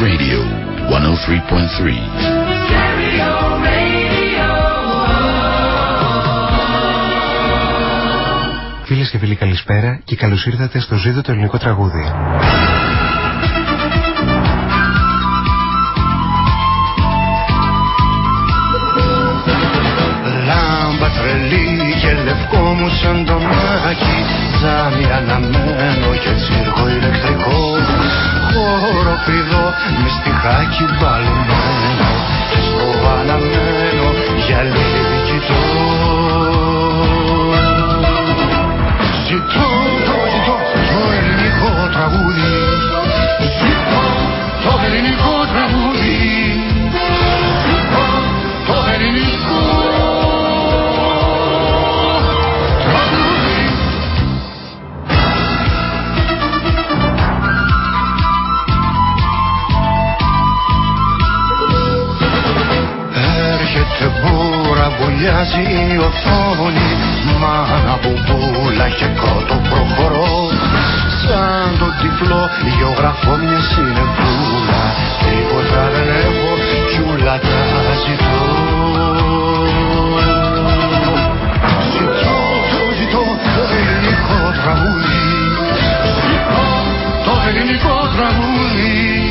Radio 103.3. Φίλες και φίλοι καλησπέρα και καλώς ήρθατε στο ζήτο το ελληνικό τραγούδι. Λάμπα τρελή και λευκό μου σαν το μάκι Τζάμι αναμένο και τσίρκο ηλεκτρικό Χώρο πηδό με στιχάκι μπαλμένο Και στο αναμένο γυαλί κοιτώ. Ζητώ, το ζητώ το ελληνικό τραγούδι. Ζητώ το ελληνικό μπούρα, βουλιάζει η οθόνη Μάνα μπουμπούλα και κότο προχωρώ. Σαν το τυφλό γεωγραφώ μια συνεπούλα Τίποτα δεν έχω κι ούλα τα ζητώ. Ζητώ, το ζητώ το ελληνικό τραγούδι. Ζητώ το ελληνικό τραγούδι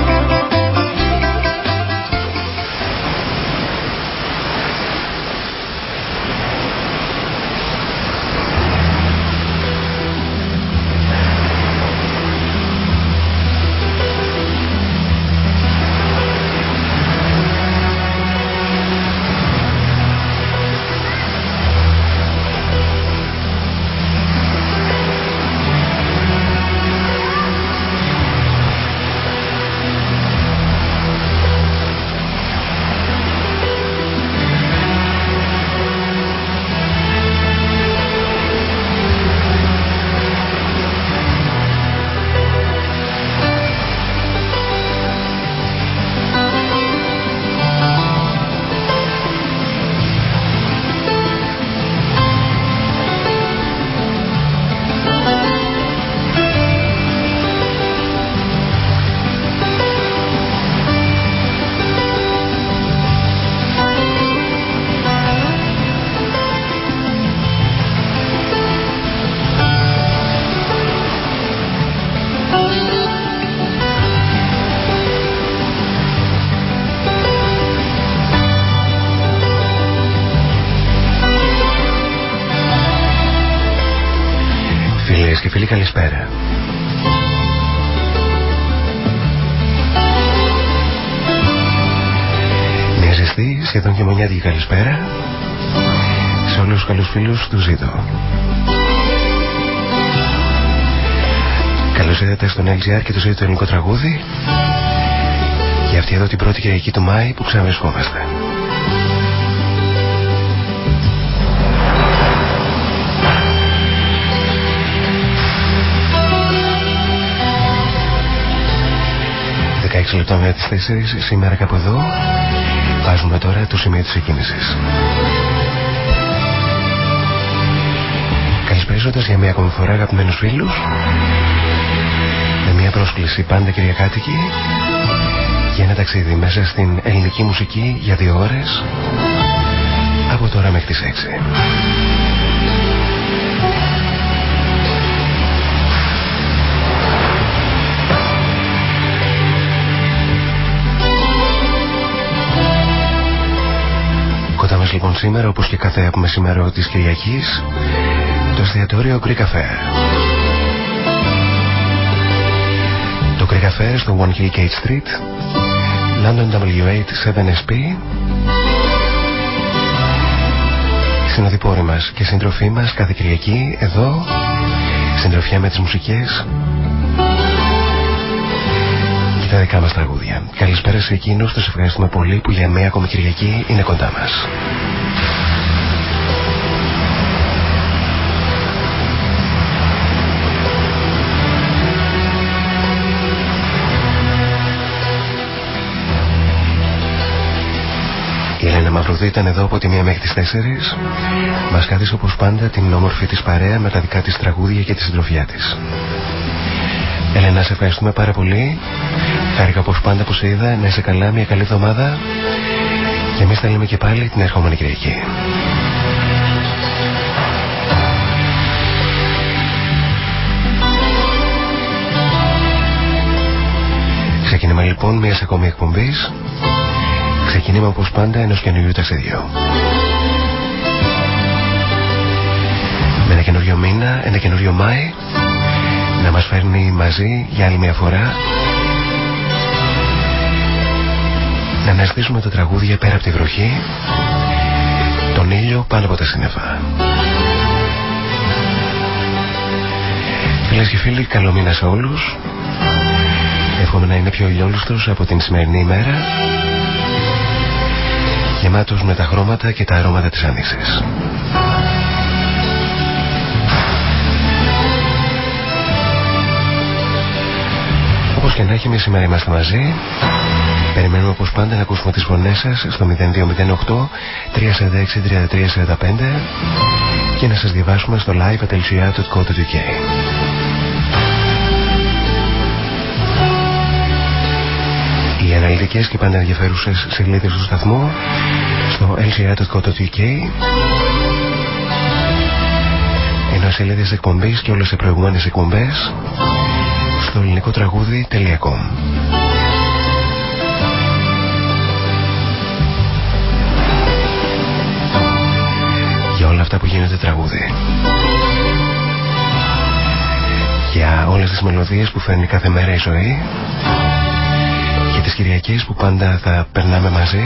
Φίλους του Ζήτω. Καλώς ήρθατε στον LGR και το Ζήτω το ελληνικό τραγούδι για αυτή εδώ την πρώτη Κυριακή του Μάη που ξαναβρισκόμαστε. Δεκαέξι λεπτά με τις 4 σήμερα κάπου εδώ βάζουμε τώρα το σημείο της εκκίνησης. Καλησπέριζοντας για μια ακόμη φορά αγαπημένους φίλους με μια πρόσκληση πάντα κυριακάτικη για ένα ταξίδι μέσα στην ελληνική μουσική για δύο ώρες από τώρα μέχρι τις 6. Κοντά μας λοιπόν σήμερα όπως και κάθε μεσημέρο της Κυριακής το εστιατόριο Greek Cafe. Το Greek Cafe στο One Hill Gate Street London W8 7SP συνοδοιπόροι μας και συντροφή μας κάθε Κυριακή εδώ συντροφιά με τις μουσικές και τα δικά μας τραγούδια. Καλησπέρα σε εκείνους, τους ευχαριστούμε πολύ που για μία ακόμη Κυριακή είναι κοντά μας. Η Ελένα Μαυρουδή ήταν εδώ από τη μία μέχρι τις 4. Μας κάθισε όπως πάντα την όμορφη της παρέα με τα δικά της τραγούδια και τη συντροφιά της. Ελένα, σε ευχαριστούμε πάρα πολύ. Χάρηκα όπως πάντα που σε είδα. Να είσαι καλά, μια καλή εβδομάδα. Και εμείς θα λέμε και πάλι την ερχόμενη Κυριακή. Ξεκινάμε λοιπόν μιας ακόμη εκπομπής. Ξεκινήμα όπως πάντα ενός καινούριου ταξιδιού. Με ένα καινούριο μήνα, ένα καινούριο Μάη να μας φέρνει μαζί για άλλη μια φορά να αναστήσουμε τα τραγούδια πέρα από τη βροχή τον ήλιο πάνω από τα σύννεφα. Φίλες και φίλοι, καλό μήνα σε όλους. Εύχομαι να είναι πιο ηλιόλουστος από την σημερινή ημέρα γεμάτος με τα χρώματα και τα αρώματα της Ανήσης. Όπως και να έχει, εμείς σήμερα είμαστε μαζί. Περιμένουμε όπως πάντα να ακούσουμε τις φωνές σας στο 0208 346 3345 και να σας διαβάσουμε στο live.lgr.co.uk. αναλυτικές και πάντα ενδιαφέρουσες σελίδες του σταθμού στο lgr.co.uk ενώ σελίδες εκπομπής και όλες οι προηγούμενες εκπομπές στο ελληνικό τραγούδι.com Για όλα αυτά που γίνεται τραγούδι. Για όλες τις μελωδίες που φέρνει κάθε μέρα η ζωή Και τις Κυριακές που πάντα θα περνάμε μαζί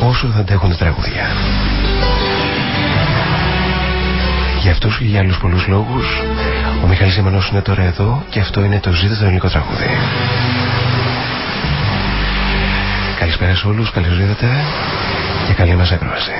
Όσο θα αντέχουν τα τραγούδια για αυτούς και για άλλους πολλούς λόγους ο Μιχάλης Ζημανός είναι τώρα εδώ και αυτό είναι το ζήτητο ελληνικό τραγούδι. Καλησπέρα σε όλους, καλώς ήρθατε και καλή μας έκροβαση.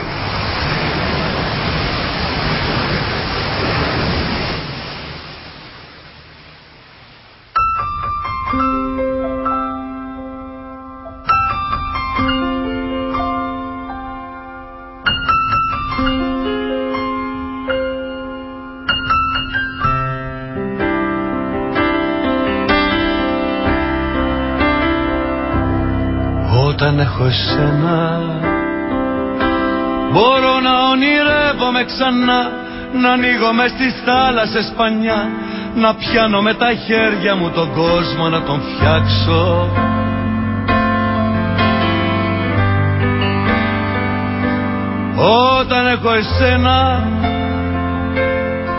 Έχω εσένα. Μπορώ να ονειρεύομαι ξανά Να ανοίγω μες στις θάλασσες πανιά Να πιάνω με τα χέρια μου τον κόσμο να τον φτιάξω. Όταν έχω εσένα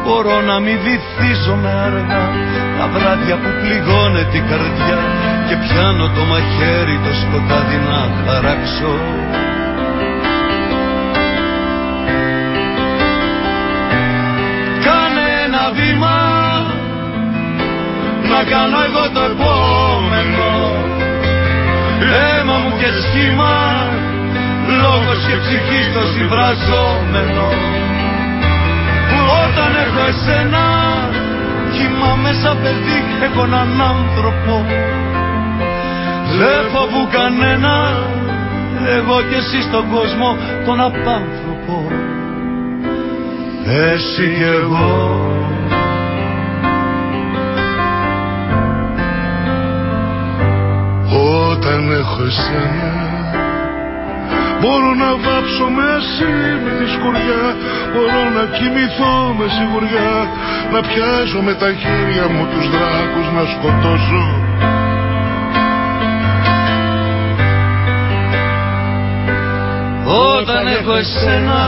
Μπορώ να μην βυθίζομαι αργά Τα βράδια που πληγώνε την καρδιά και πιάνω το μαχαίρι το σκοτάδι να χαράξω. Κάνε ένα βήμα να κάνω εγώ το επόμενο. Αίμα μου και σχήμα λόγος και ψυχή στο συμβραζόμενο. Όταν έχω εσένα κοιμάμαι σαν παιδί έχω έναν άνθρωπο δεν φοβού κανένα εγώ και εσύ στον κόσμο τον απάνθρωπο. Εσύ και εγώ. Όταν έχω εσένα Μπορώ να βάψω με τη σκουριά. Μπορώ να κοιμηθώ με σιγουριά. Να πιάσω με τα χέρια μου τους δράκους Να σκοτώσω όταν έχω εσένα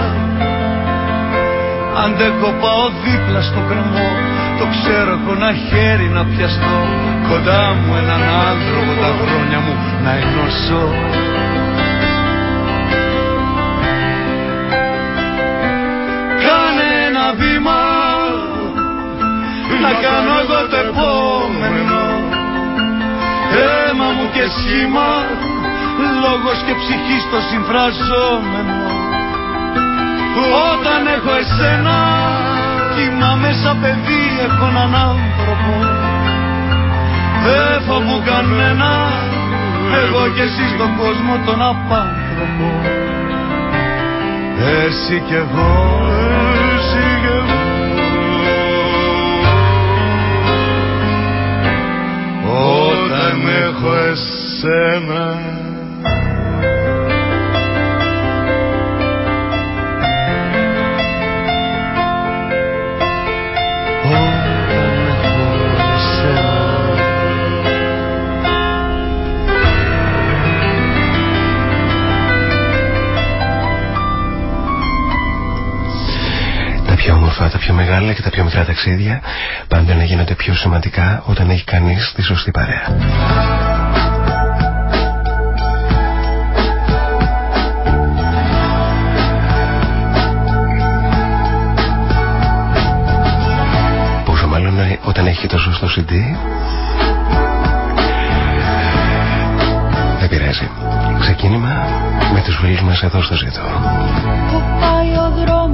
Αντέχω πάω δίπλα στο κρεμό. Το ξέρω έχω ένα χέρι να πιαστώ. Κοντά μου έναν άνθρωπο τα χρόνια μου να ενώσω Κάνε ένα βήμα Να κάνω εγώ το επόμενο. Έμα μου και σχήμα λόγος και ψυχής στο συμφραζόμενο. Όταν έχω εσένα κοιμάμαι σαν παιδί έχω έναν άνθρωπο. Δεν φοβού κανένα εγώ και εσύ στον κόσμο τον απάνθρωπο. Εσύ κι εγώ εσύ κι εγώ. Όταν έχω εσένα τα πιο μεγάλα και τα πιο μικρά ταξίδια πάντα να γίνονται πιο σημαντικά όταν έχει κανείς τη σωστή παρέα. Πόσο μάλλον όταν έχει το σωστό CD δεν πειράζει. Ξεκίνημα με τους φίλους μας εδώ στο ζήτο. Που πάει ο δρόμος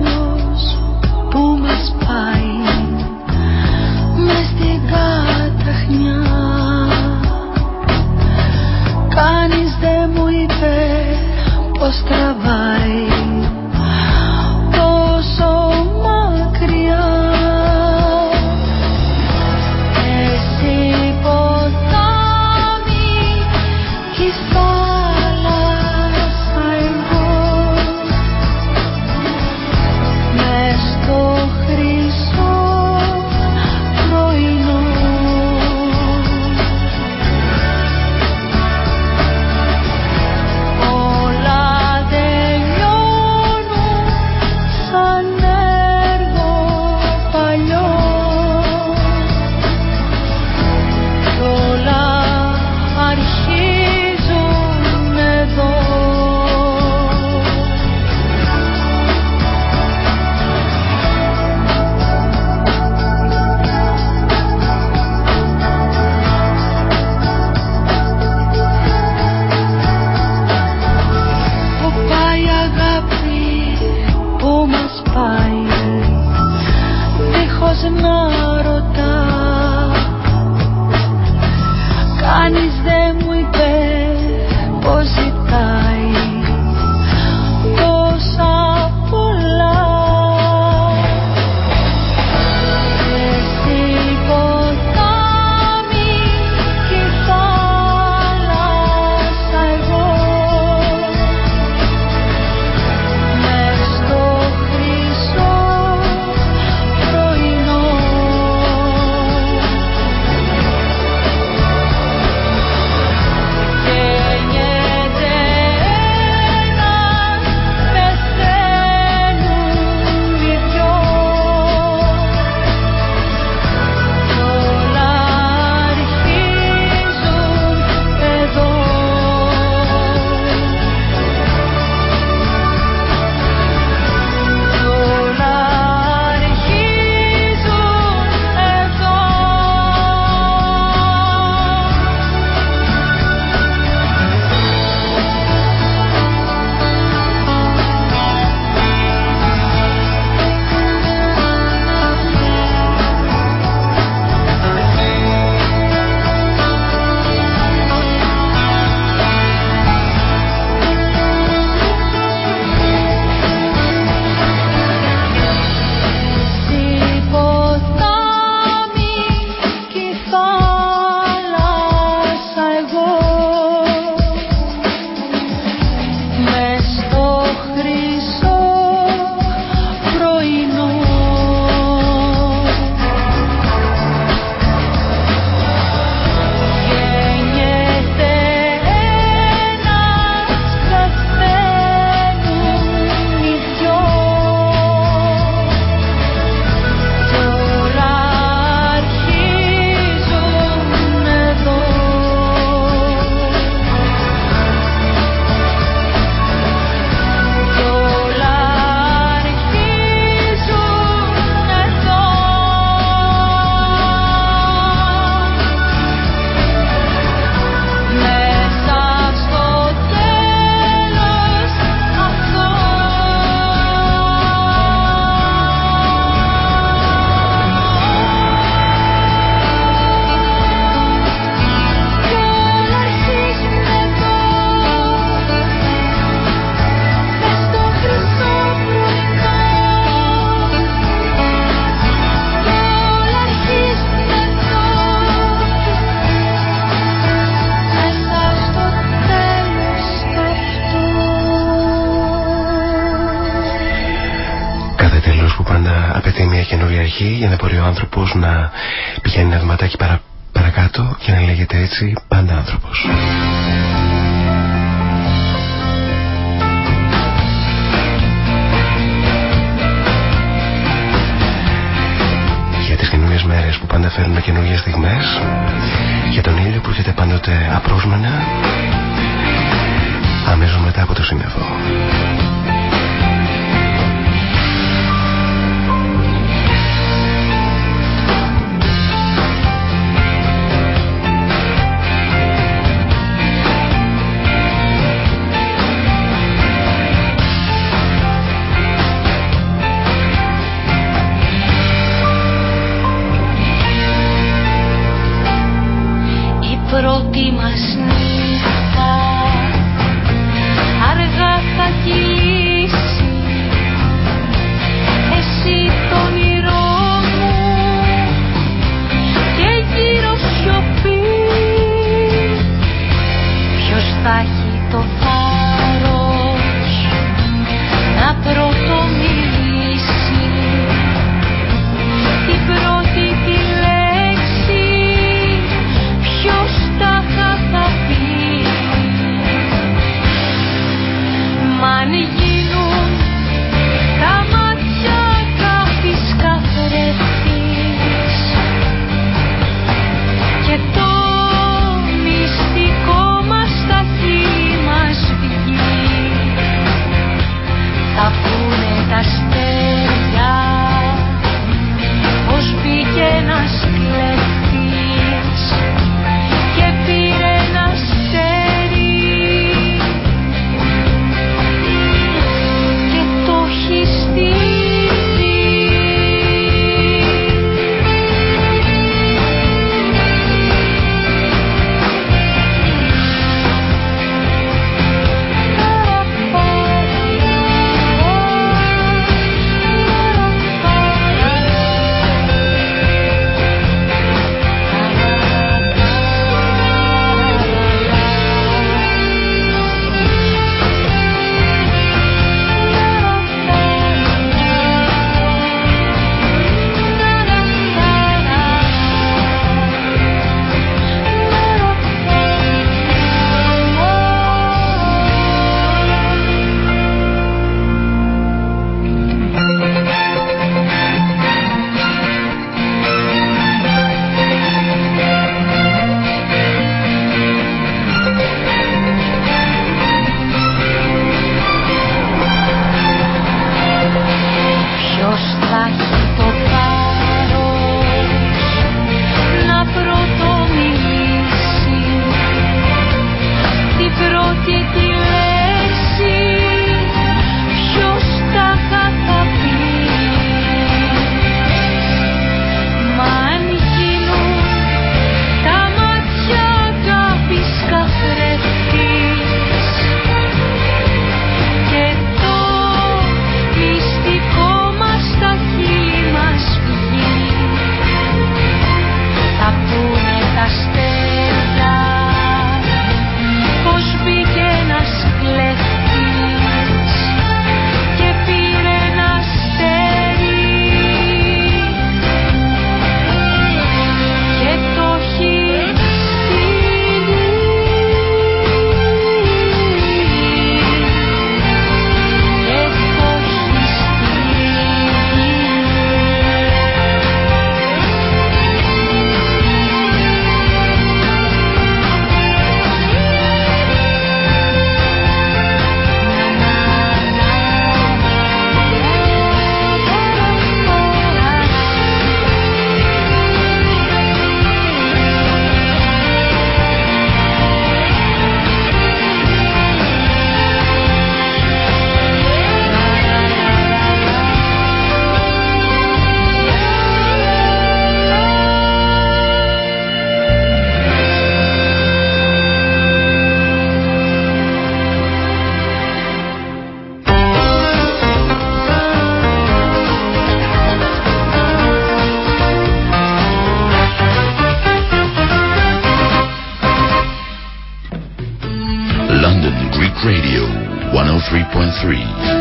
103.3.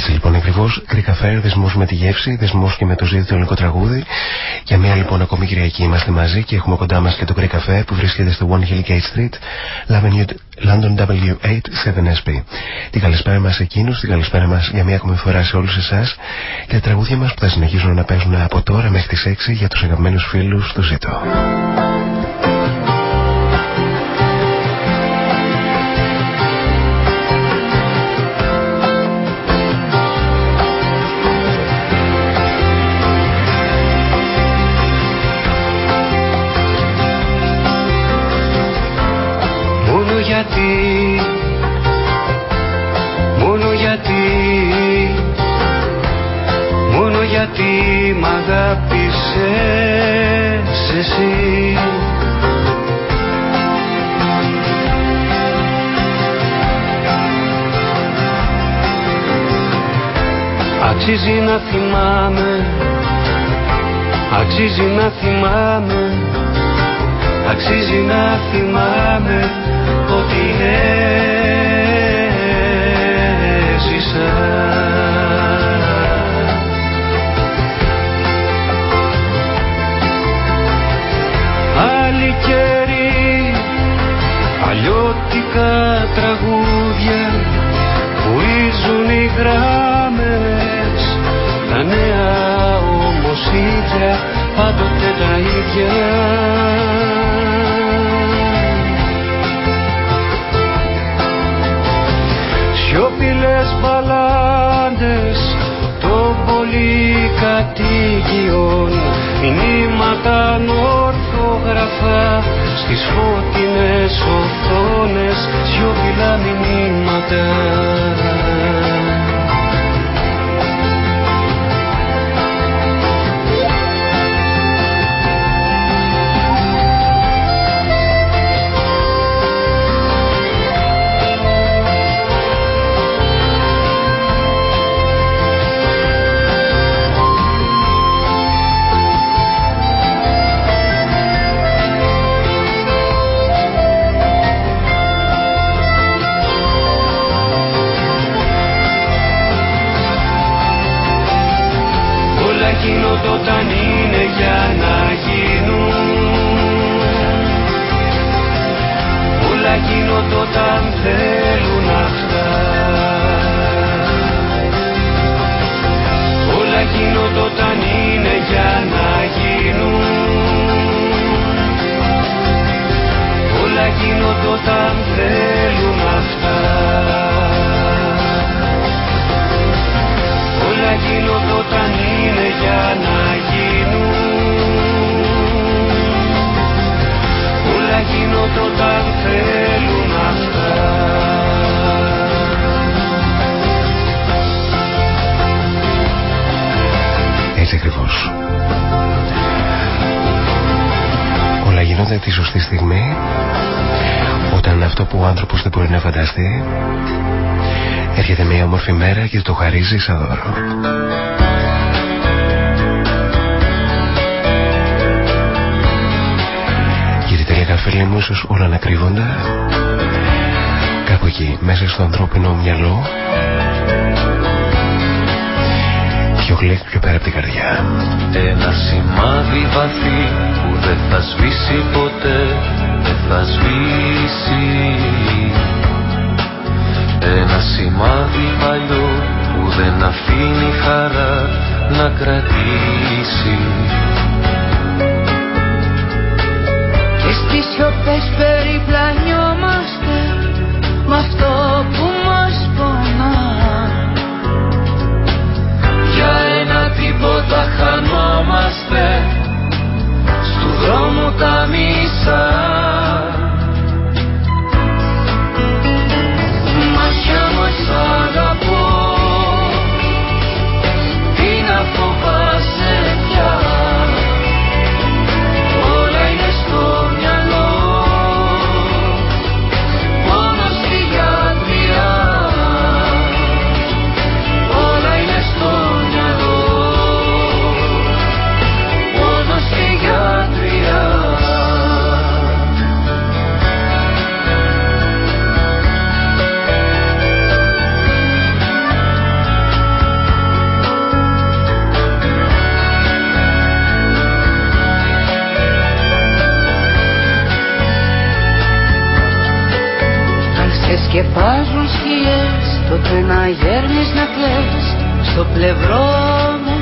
Έτσι λοιπόν ακριβώς, Greek Affair, δεσμός με τη γεύση, δεσμός και με το ζήτητο ελληνικό τραγούδι. Για μια λοιπόν ακόμη Κυριακή είμαστε μαζί και έχουμε κοντά μας και το Greek Affair που βρίσκεται στο One Hill Gate Street, London W8 7SP. Την καλησπέρα μας εκείνους, την καλησπέρα μας για μια ακόμη φορά σε όλους εσάς και τα τραγούδια μας που θα συνεχίσουν να παίζουν από τώρα μέχρι τις 6 για τους αγαπημένους φίλους του Ζήτω. Αξίζει να θυμάμαι Αξίζει να θυμάμαι Αξίζει να θυμάμαι Ότι έζησα Αλλιώτικα τραγούδια Που ίζουν οι τα νέα όμως ίδια πάντοτε τα ίδια. Σιωπηλές μπαλάντες των πολυκατοικιών μηνύματα ορθογραφά στις φώτινες οθόνες σιωπηλά μηνύματα χαρίζει σαν δώρο. Γιατί τελικά φίλοι μου ίσως όλα να κρύβονται κάπου εκεί μέσα στο ανθρώπινο μυαλό πιο γλυκ πιο πέρα από την καρδιά. Ένα σημάδι βαθύ που δεν θα σβήσει ποτέ, δεν θα σβήσει. Ένα σημάδι παλιό που δεν αφήνει χαρά να κρατήσει. Και στις σιωπές περιπλανιόμαστε με αυτό στο πλευρό μου.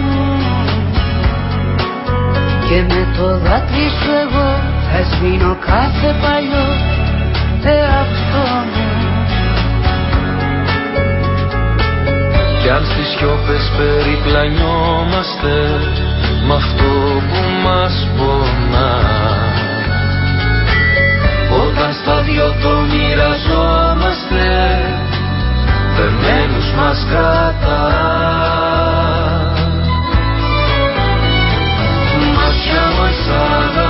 Και με το δάκρυ σου εγώ θα σβήνω κάθε παλιό εαυτό μου. Κι αν στις σιώπες περιπλανιόμαστε Μ' αυτό που μας πονά. Όταν στα δυο το μοιραζόμαστε Δεμένους μας κρατά. Μάτια μας αγαπώ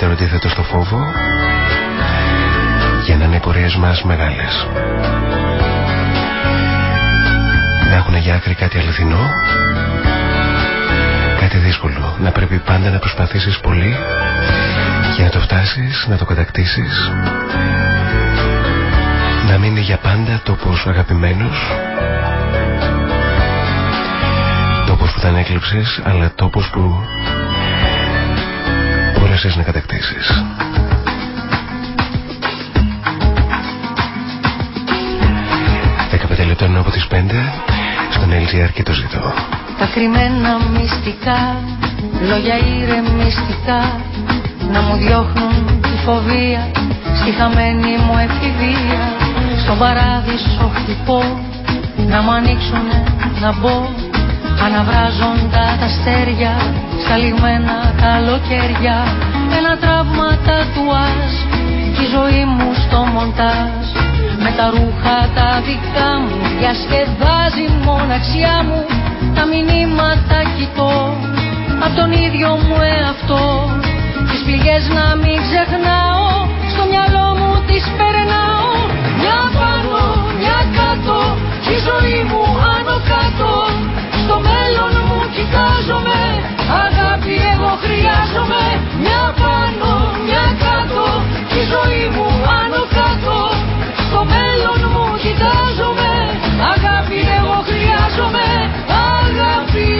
μεγαλύτερο αντίθετο στο φόβο για να είναι οι πορείες μας μεγάλες. Να έχουν για άκρη κάτι αληθινό, κάτι δύσκολο. Να πρέπει πάντα να προσπαθήσεις πολύ για να το φτάσεις, να το κατακτήσεις. Να μείνει για πάντα τόπος αγαπημένος, τόπος που θα έκλειψες, αλλά τόπος που μπόρεσες να κατακτήσεις. Δεκαπέντε λεπτών από τις πέντε στον LGR και το ζητώ. Τα κρυμμένα μυστικά, λόγια ηρεμιστικά να μου διώχνουν τη φοβία στη χαμένη μου εφηβεία στον παράδεισο χτυπώ να μου ανοίξουνε να μπω αναβράζοντα τα αστέρια στα λιγμένα καλοκαίρια ένα τραύμα τατουάζ η ζωή μου στο μοντάζ. Με τα ρούχα τα δικά μου διασκεδάζει μοναξιά μου. Τα μηνύματα κοιτώ απ' τον ίδιο μου εαυτό. Τις πληγές να μην ξεχνάω στο μυαλό μου τις περνάω. Μια πάνω, μια κάτω η ζωή μου άνω κάτω. Στο μέλλον μου κοιτάζομαι Αγάπη εγώ χρειάζομαι Μια πάνω, μια κάτω η ζωή μου άνω κάτω. Στο μέλλον μου κοιτάζομαι Αγάπη εγώ χρειάζομαι Αγάπη,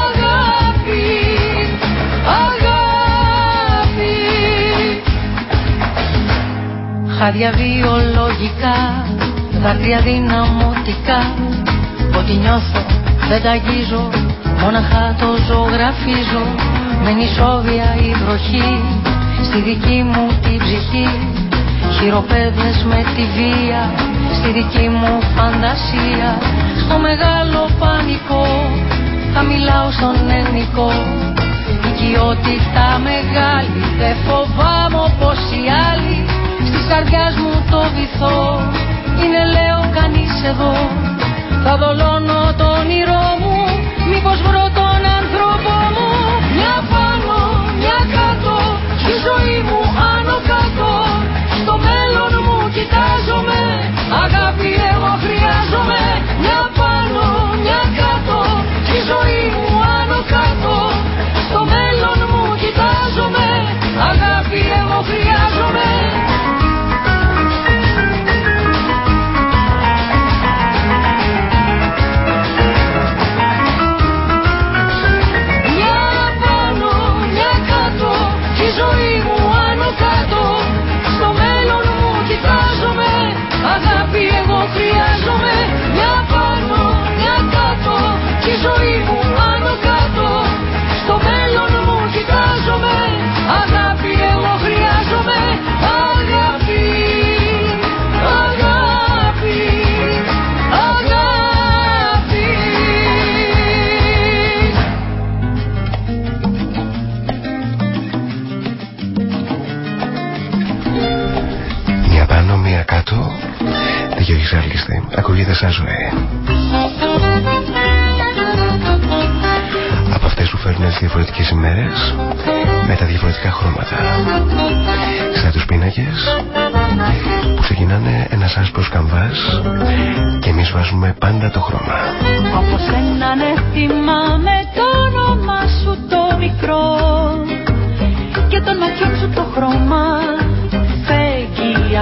αγάπη, αγάπη. Χάδια βιολογικά Δάκρυα δυναμωτικά Ό,τι νιώθω δεν τα αγγίζω Μόναχα το ζωγραφίζω. Με νησόβια η βροχή Στη δική μου την ψυχή. Χειροπέδες με τη βία Στη δική μου φαντασία. Στο μεγάλο πανικό Θα μιλάω στον ελληνικό. Οικειότητα μεγάλη Δεν φοβάμαι όπως οι άλλοι. Στις καρδιάς μου το βυθό Είναι λέω κανείς εδώ θα δολώνω το όνειρό μου Μήπως βρω τον άνθρωπό μου. Μια πάνω, μια κάτω Η ζωή μου άνω κάτω. Στο μέλλον μου κοιτάζομαι Αγάπη εγώ χρειάζομαι. Μια πάνω, μια κάτω Η ζωή μου άνω κάτω. Στο μέλλον μου κοιτάζομαι Αγάπη εγώ χρειάζομαι Ακούγεται σαν ζωή. Από αυτές που φέρνουν τις διαφορετικές ημέρες με τα διαφορετικά χρώματα. Σαν τους πίνακες που ξεκινάνε ένας άσπρος καμβάς και εμείς βάζουμε πάντα το χρώμα. Όπως έναν αίσθημα με το όνομα σου το μικρό και τον ματιών σου το χρώμα φέγγει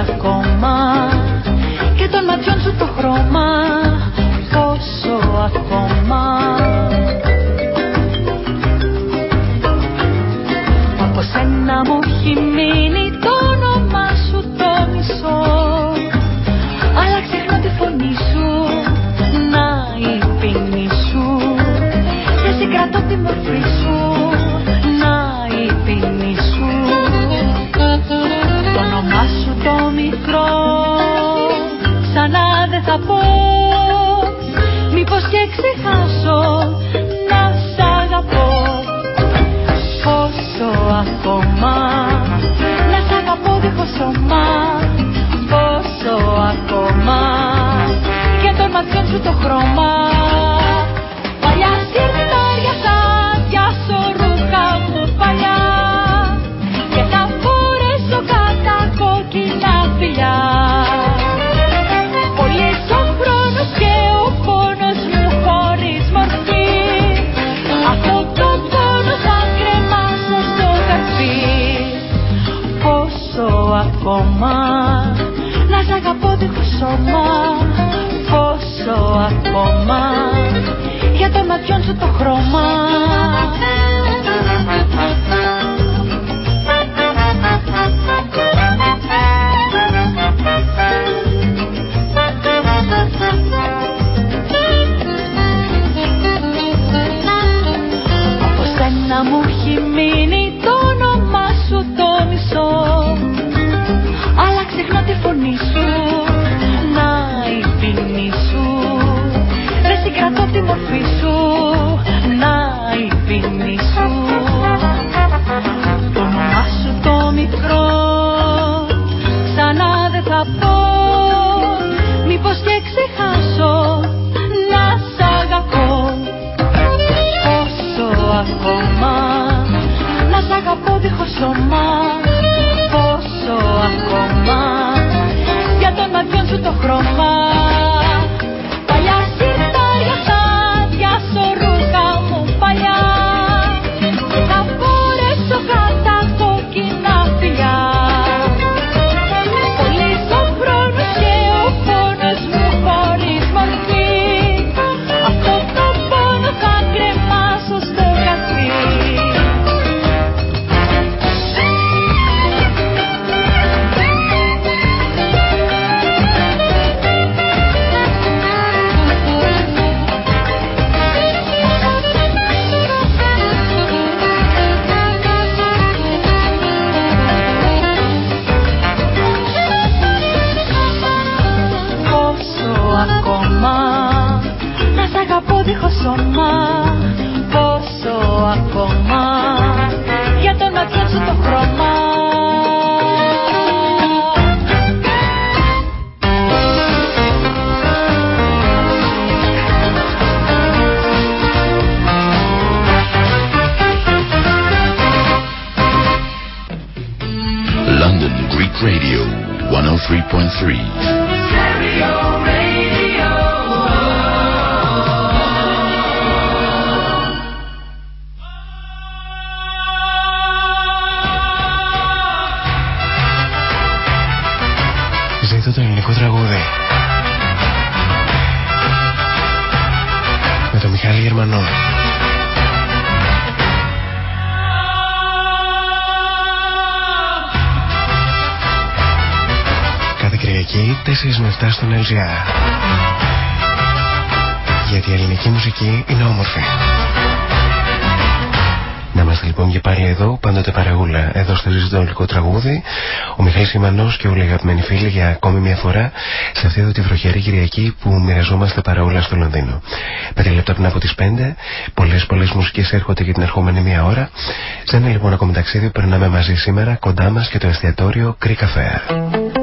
1013 LGR. Γιατί η ελληνική μουσική είναι όμορφη. Να είμαστε λοιπόν και πάλι εδώ, πάντοτε παρεούλα, εδώ στο ζήτητο ελληνικό τραγούδι. Ο Μιχαήλ Ιμανός και όλοι οι αγαπημένοι φίλοι για ακόμη μια φορά σε αυτή εδώ τη βροχερή Κυριακή που μοιραζόμαστε παρεούλα στο Λονδίνο. Πέντε λεπτά πριν από τις 5, πολλές πολλές μουσικές έρχονται για την ερχόμενη μία ώρα. Σε ένα λοιπόν ακόμη ταξίδι περνάμε μαζί σήμερα κοντά μας και το εστιατόριο Greek Affair.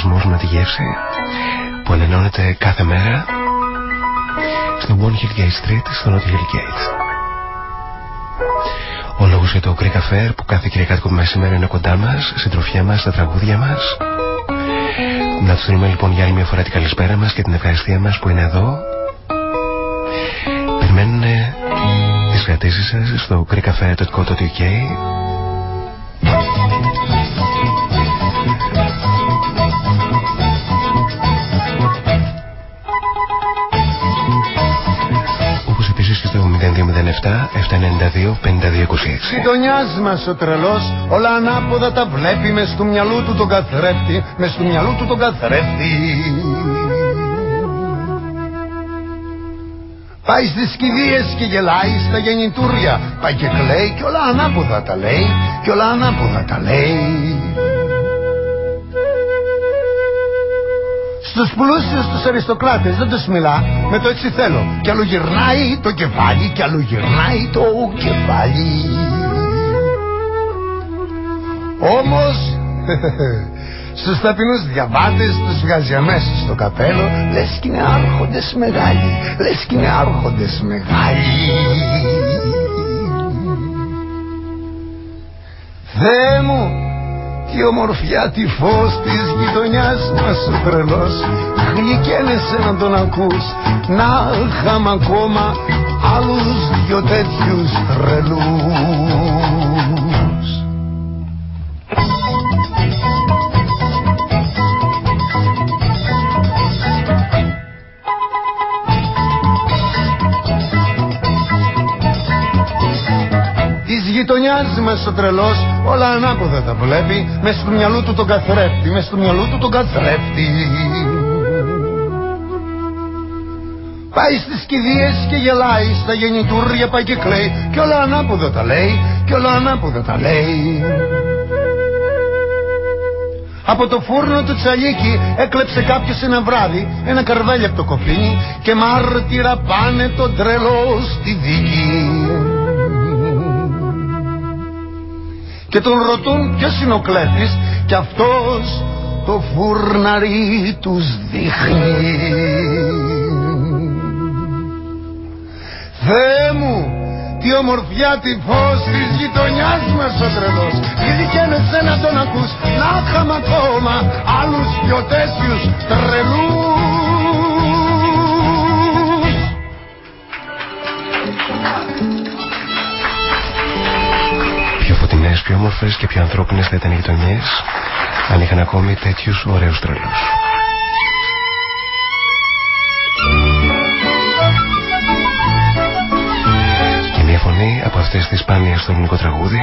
Ένας δεσμός με τη γεύση που ανενώνεται κάθε μέρα στο One Hill Gate Street στο Notting Hill Gate. Ο λόγος για το Greek Affair που κάθε Κυριακάτικο μεσημέρι είναι κοντά μας, συντροφιά μας, στα τραγούδια μας. Να τους στείλουμε λοιπόν για άλλη μια φορά την καλησπέρα μας και την ευχαριστία μας που είναι εδώ. Περιμένουν τις κρατήσεις σας στο greekaffair.co.uk Συντονιάς μας ο τρελός, όλα ανάποδα τα βλέπει με στο μυαλού του τον καθρέφτη, με στο μυαλού του τον καθρέφτη. Πάει στις κηδείες και γελάει στα γεννητούρια, πάει και κλαίει και όλα ανάποδα τα λέει, και όλα ανάποδα τα λέει. Στους πλούσιους τους αριστοκράτες δεν τους μιλά. Με το έτσι θέλω. Κι αλλού γυρνάει το κεφάλι κι αλλού γυρνάει το κεφάλι. Όμως στους ταπεινούς διαβάτες τους βγάζει αμέσως στο καπέλο. Λες κι είναι άρχοντες μεγάλοι Λες κι είναι άρχοντες μεγάλοι. Θεέ μου τι ομορφιά τη φως της γειτονιάς μας ο τρελός. Γλυκένεσαι να τον ακούς. Να είχαμε ακόμα άλλους δυο τέτοιους τρελούς γειτονιάζει μες ο τρελός Όλα ανάποδα τα βλέπει Μες στο μυαλού του τον καθρέφτη Μες στο μυαλού του τον καθρέφτη Πάει στις κηδείες και γελάει Στα γεννητούρια πάει και κλαίει Κι όλα ανάποδα τα λέει Κι όλα ανάποδα τα λέει από το φούρνο του τσαλίκι έκλεψε κάποιος ένα βράδυ ένα καρβέλι από το κοφίνι και μάρτυρα πάνε τον τρελό στη δίκη. Και τον ρωτούν ποιος είναι ο κλέφτης και αυτός το φουρναρί τους δείχνει. Θεέ μου, τι ομορφιά τη φως της γειτονιάς μας ο τρελός Γλυκένεσαι να τον ακούς, να είχαμε ακόμα άλλους πιο τέτοιους τρελούς πιο όμορφες και πιο ανθρώπινες θα ήταν οι γειτονιές αν είχαν ακόμη τέτοιους ωραίους τρελούς. Και μια φωνή από αυτές τις σπάνιες στο ελληνικό τραγούδι.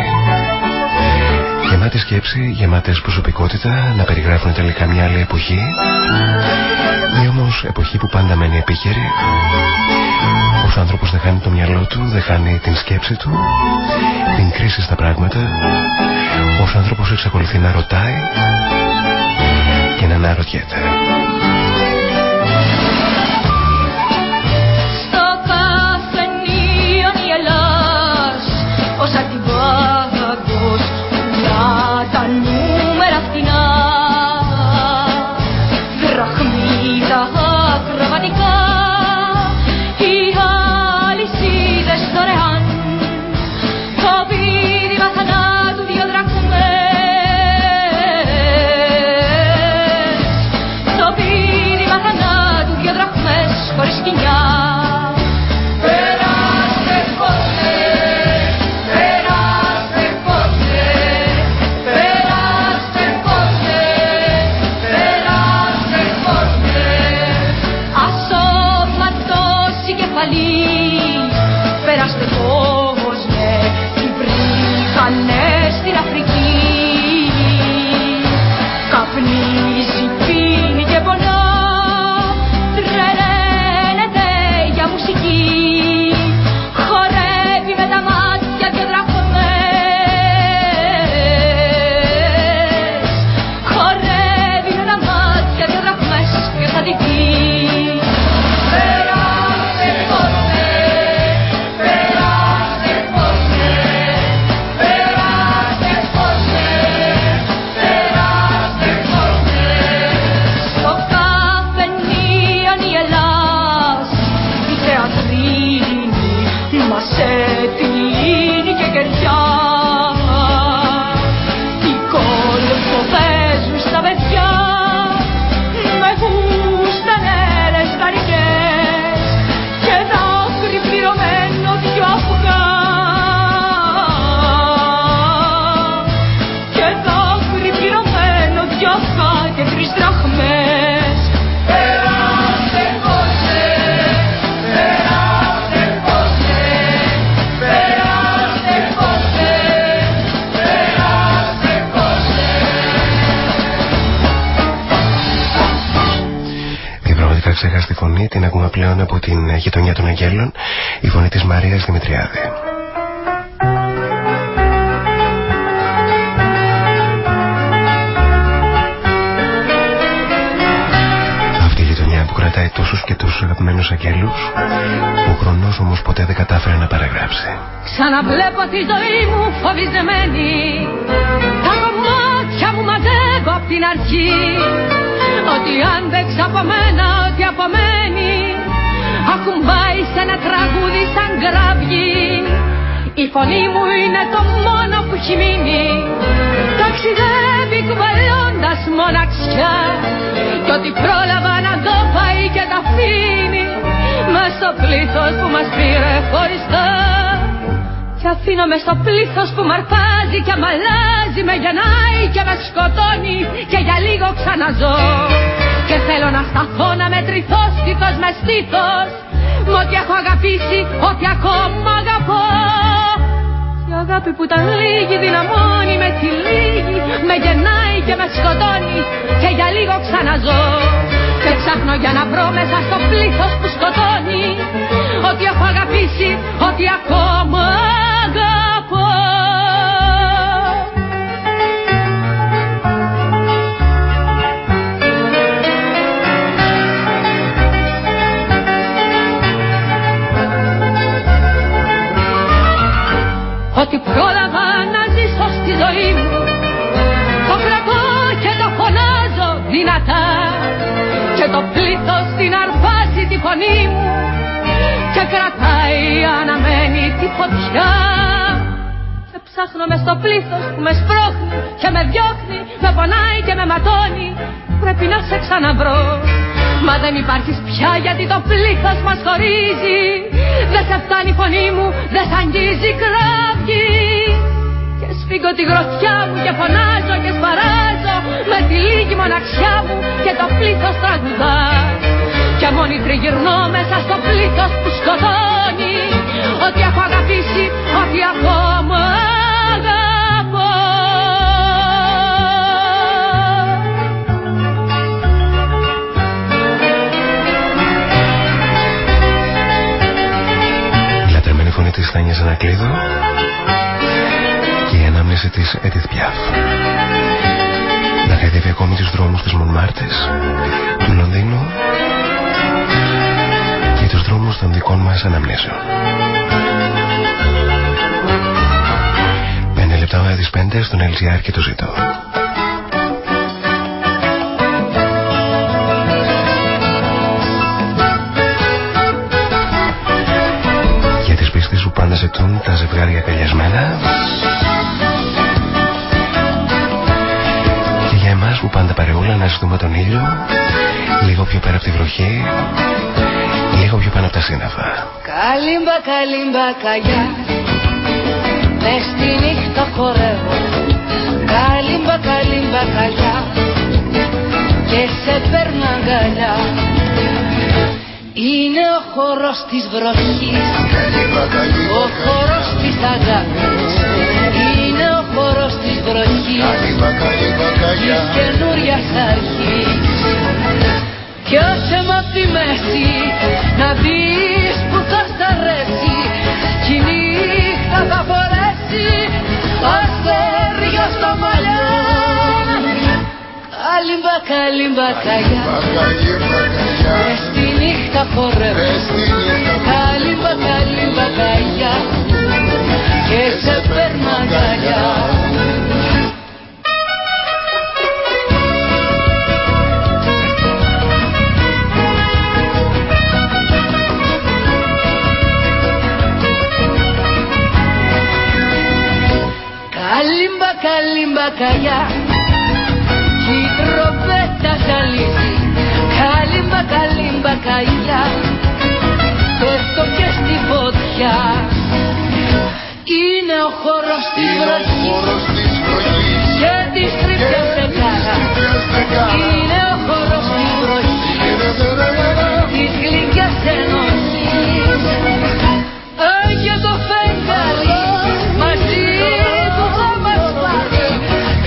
Γεμάτη σκέψη, γεμάτες προσωπικότητα να περιγράφουν τελικά μια άλλη εποχή. Μια όμως εποχή που πάντα μένει επίκαιρη ο άνθρωπος δεν χάνει το μυαλό του, δεν χάνει την σκέψη του, την κρίση στα πράγματα. Ο άνθρωπος εξακολουθεί να ρωτάει και να αναρωτιέται. Στο καφενείο η Ελλάς, ως γειτονιά των Αγγέλων, η φωνή της Μαρίας Δημητριάδη. Αυτή η γειτονιά που κρατάει τόσους και τόσους αγαπημένους αγγέλους, που ο χρονός όμως ποτέ δεν κατάφερε να παραγράψει. Ξαναβλέπω τη ζωή μου φοβισμένη, τα κομμάτια μου μαζεύω απ' την αρχή, ότι άντεξα από μένα, ότι απομένει Ακουμπάει σε ένα τραγούδι σαν γραβγή Η φωνή μου είναι το μόνο που έχει μείνει. Ταξιδεύει κουβαλώντας μοναξιά. Κι ό,τι πρόλαβα να το πάει και τα αφήνει. Μες στο πλήθος που μας πήρε χωριστά. Κι αφήνω μες στο πλήθος που μ' αρπάζει και μ' αλλάζει Με γεννάει και με σκοτώνει και για λίγο ξαναζώ και θέλω να σταθώ να μετρηθώ στήθος με στήθος. Μ' ό,τι έχω αγαπήσει, ό,τι ακόμα αγαπώ. Η αγάπη που ήταν λίγη δυναμώνει με τη λίγη Με γεννάει και με σκοτώνει. Και για λίγο ξαναζώ Και ψάχνω για να βρω μέσα στο πλήθος που σκοτώνει. Ό,τι έχω αγαπήσει, ό,τι ακόμα αγαπώ Ό,τι πρόλαβα να ζήσω στη ζωή μου. Το κρατώ και το φωνάζω δυνατά. Και το πλήθος την αρπάζει τη φωνή μου. Και κρατάει αναμένη τη φωτιά. Και ψάχνω μες στο πλήθος που με σπρώχνει Και με διώχνει, με πονάει και με ματώνει Πρέπει να σε ξαναβρω. Μα δεν υπάρχεις πια γιατί το πλήθος μας χωρίζει. Δεν σε φτάνει η φωνή μου, δεν σ' αγγίζει κραυγή. Και σφίγγω τη γροθιά μου και φωνάζω και σπαράζω Με τη λίγη μοναξιά μου και το πλήθος τραγουδά. Και μόνη τριγυρνώ μέσα στο πλήθος που σκοτώνει. Ό,τι έχω αγαπήσει, ό,τι ακόμα της Θάνιας Ανακλείδου και η ανάμνηση της Edith Piaf. Να χαϊδεύει ακόμη τους δρόμους της Μονμάρτες, του Λονδίνου και τους δρόμους των δικών μας αναμνήσεων. Πέντε λεπτά ώρα τις πέντε στον LGR και το ζητώ. Πάντα ζητούν τα ζευγάρια καλιασμένα. Και για εμάς που πάντα παρεούλα να ζητούμε τον ήλιο λίγο πιο πέρα από τη βροχή λίγο πιο πάνω από τα σύννεφα. Καλύμπα, καλύμπα, καγιά Μες στη νύχτα χορεύω. Καλύμπα, καλύμπα, καλιά Και σε παίρνω αγκαλιά. Είναι ο χώρος της βροχής Ο χώρος της αγάπης Είναι ο χώρος της βροχής Της καινούριας αρχής. Κι άσε μ' απ' τη μέση Να δεις που θα σ' αρέσει Κι η νύχτα θα φορέσει Αστέρια στο μαλλιά. Καλύμπα, καλύμπα, καλιά Μες στη νύχτα χορεύω. Καλύμπα, καλύμπα, καλιά Και σε παίρνω αγκαλιά. Καλύμπα, καλύμπα, καλιά. Κι η τροπέτα ζαλίζει Καλύμπα, καλύμπα, καλιά. Πέφτω και στη φωτιά Είναι ο χώρος της βροχής. Και της τρίπιας δεκάρα Είναι ο χώρος της βροχής. Της γλυκιάς ενοχής. Και το φεγγάρι μαζί του θα μας πάρει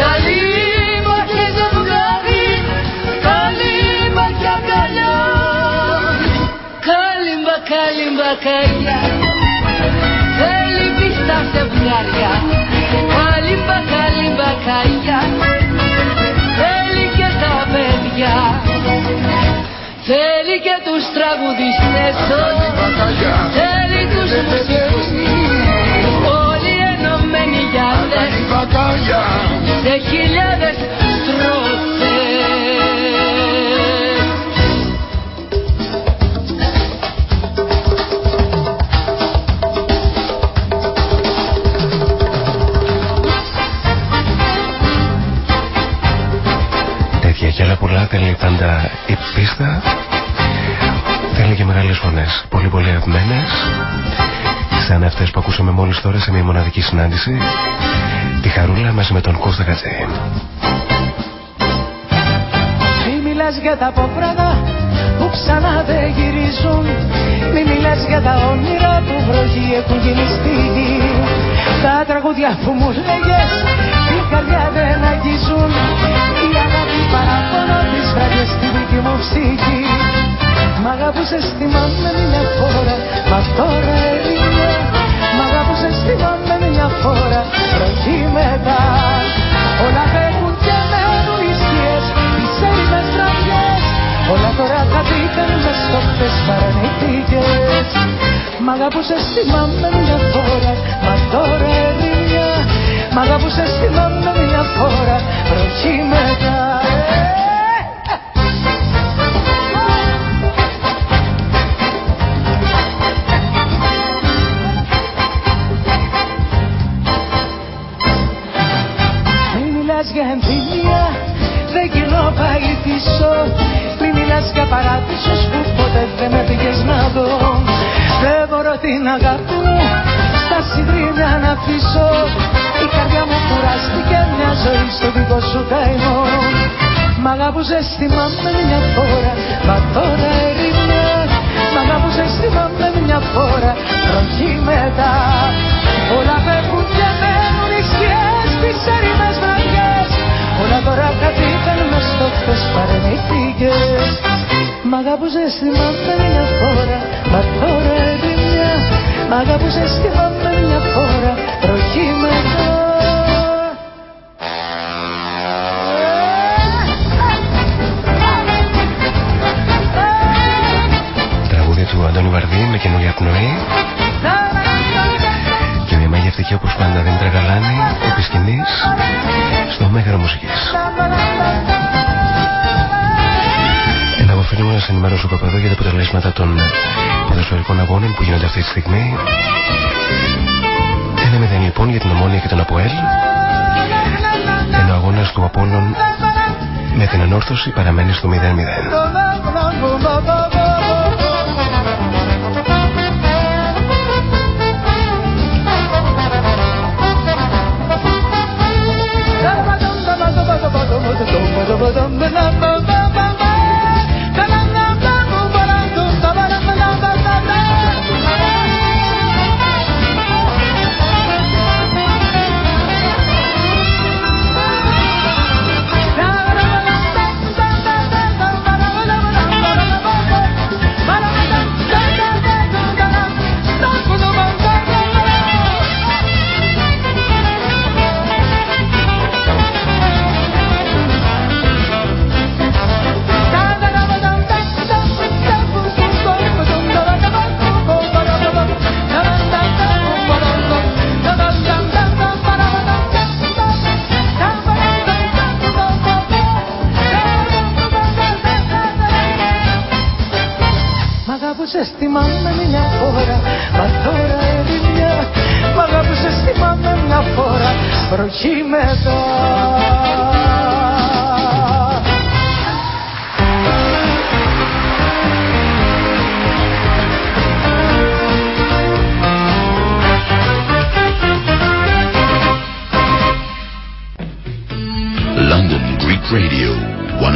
Καλύμπα και ζευγάρι Καλύμπα και αγκαλιά μπακαλιά Θέλει πίστα ζευγάρια Καλή μπακαλή μπακαλιά. Θέλει και τα παιδιά. Θέλει και τους τραγουδιστές Θέλει τους μουσικούς. Όλοι ενωμένοι για Σε χιλιάδες πολλά θέλει πάντα η πίστα. Θέλει και μεγάλες φωνές. Πολύ πολύ αγαπημένες σαν αυτές που ακούσαμε μόλις τώρα σε μια μοναδική συνάντηση. Τη Χαρούλα μαζί με τον Κώστα Κατζέ Μη μιλάς για τα ποπράγα που ξανά δεν γυρίζουν. Μη μιλάς για τα όνειρα που βροχή έχουν γίνει στη γη. Τα τραγούδια που μου λέγες την καρδιά δεν αγγίζουν. Η αγάπη παραπάνω τις βραδιές στη δική μου ψυχή. Μ' αγαπούσες θυμάμαι μια φορά Μα τώρα ερήμια Μ' αγαπούσες θυμάμαι μια φορά Βροχή μετά. Όλα φεύγουν και μένουν οι σκιές Τις έρημες βραδιές Όλα τώρα κατήκαν με στόπες παρανηθήκες Μ' αγαπούσες θυμάμαι μια φορά Μα τώρα ερήμια Μ' αγαπούσες θυμάμαι μια φορά την αγάπη μου στα συντρίμια να αφήσω Η καρδιά μου κουράστηκε μια ζωή στο δικό σου καημό. Μ' αγάπουσες θυμάμαι μια φορά Μα τώρα ερήμια. Μ' αγάπουσες θυμάμαι μια φορά Βροχή μετά. Όλα φεύγουν και μένουν οι σκιές Τις έρημες Όλα τώρα κατήκαν μες στο χθες παρενήθηκες. Μ' αγάπουσες θυμάμαι μια φορά Μα τώρα ερημιά Μ' αγάπουσες θυμάμαι μια φορά Βροχή μετά Τραγούδια του Αντώνη Βαρδί με καινούργια πνοή και μια μαγευτική όπως πάντα Δήμητρα Γαλάνη επί σκηνής στο Μέγαρο Μουσικής. Ένα από φίλοι μου να σας ενημερώσω από εδώ για τα αποτελέσματα των ποδοσφαιρικών αγώνων που γίνονται αυτή τη στιγμή. Ένα μηδέν λοιπόν για την Ομόνια και τον Αποέλ. Ενώ ο αγώνας του Απόλλων με την ανόρθωση παραμένει στο 0-0.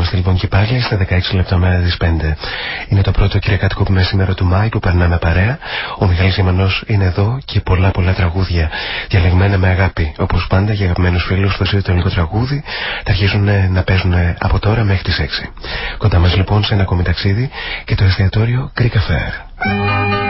Εδώ είμαστε λοιπόν και πάλι στα 16 λεπτά μέρα τι 5. Είναι το πρώτο κυριακάτικο που σήμερα του Μάη που περνάμε παρέα. Ο Μιχάλης Γεμανός είναι εδώ και πολλά πολλά τραγούδια διαλεγμένα με αγάπη. Όπως πάντα για αγαπημένους φίλους στο σύντομο ελληνικό τραγούδι θα αρχίσουν να παίζουν από τώρα μέχρι τις 6. Κοντά μας λοιπόν σε ένα ακόμη ταξίδι και το εστιατόριο Greek Affair.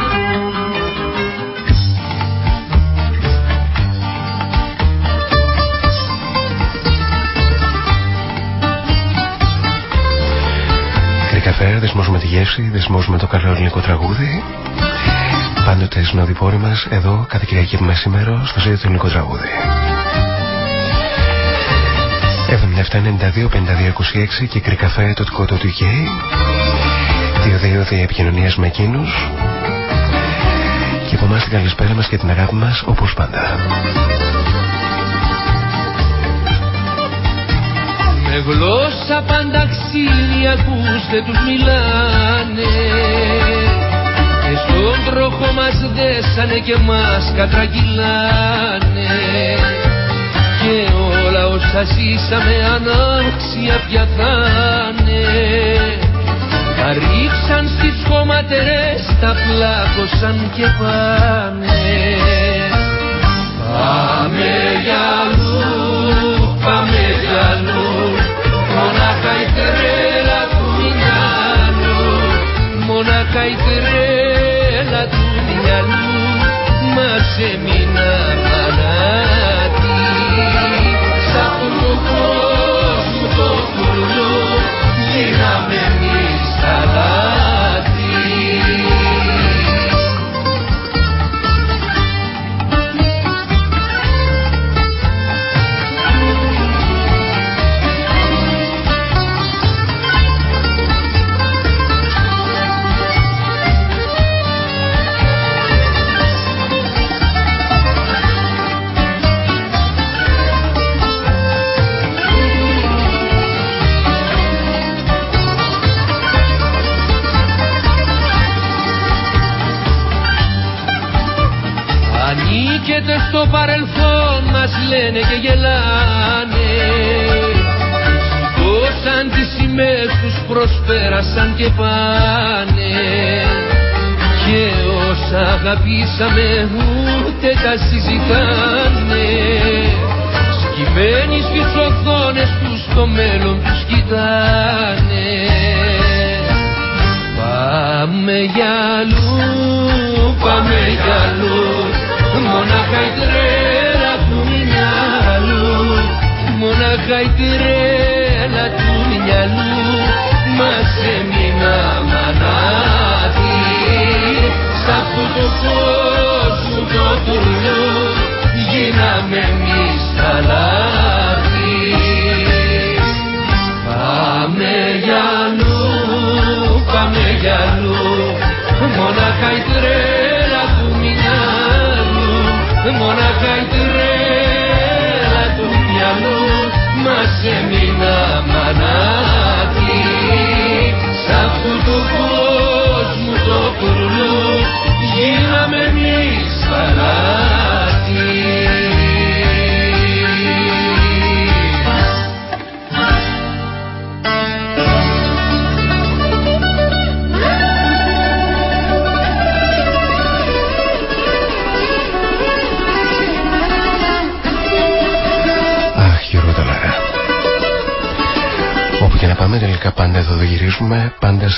Καφέ, δεσμός με τη γεύση, δεσμός με το καλό ελληνικό τραγούδι. Πάντοτε στην οδηπόρη μας, εδώ, κάθε Κυριακή που μεσήμερο, στο ζήτητο ελληνικό τραγούδι. 7792-5226 και κρυκαφέ το τικό του UK. Δύο-δύο επικοινωνίας με εκείνους. Και από εμάς την καλησπέρα μας και την αγάπη μας, όπως πάντα. Με γλώσσα πάντα ξύλι ακούστε τους μιλάνε. Και στον τροχό μας δέσανε και μας κατραγγυλάνε. Και όλα όσα ζήσαμε ανάξια πια θα'ναι Τα ρίξαν στις χωματερές, τα πλάκωσαν και πάνε. Πάμε για Μονάχα η τρέλα του μυαλού Μας έμεινα μανάτι Σ' αυτόν τον κόσμο το κουρλού Γίναμε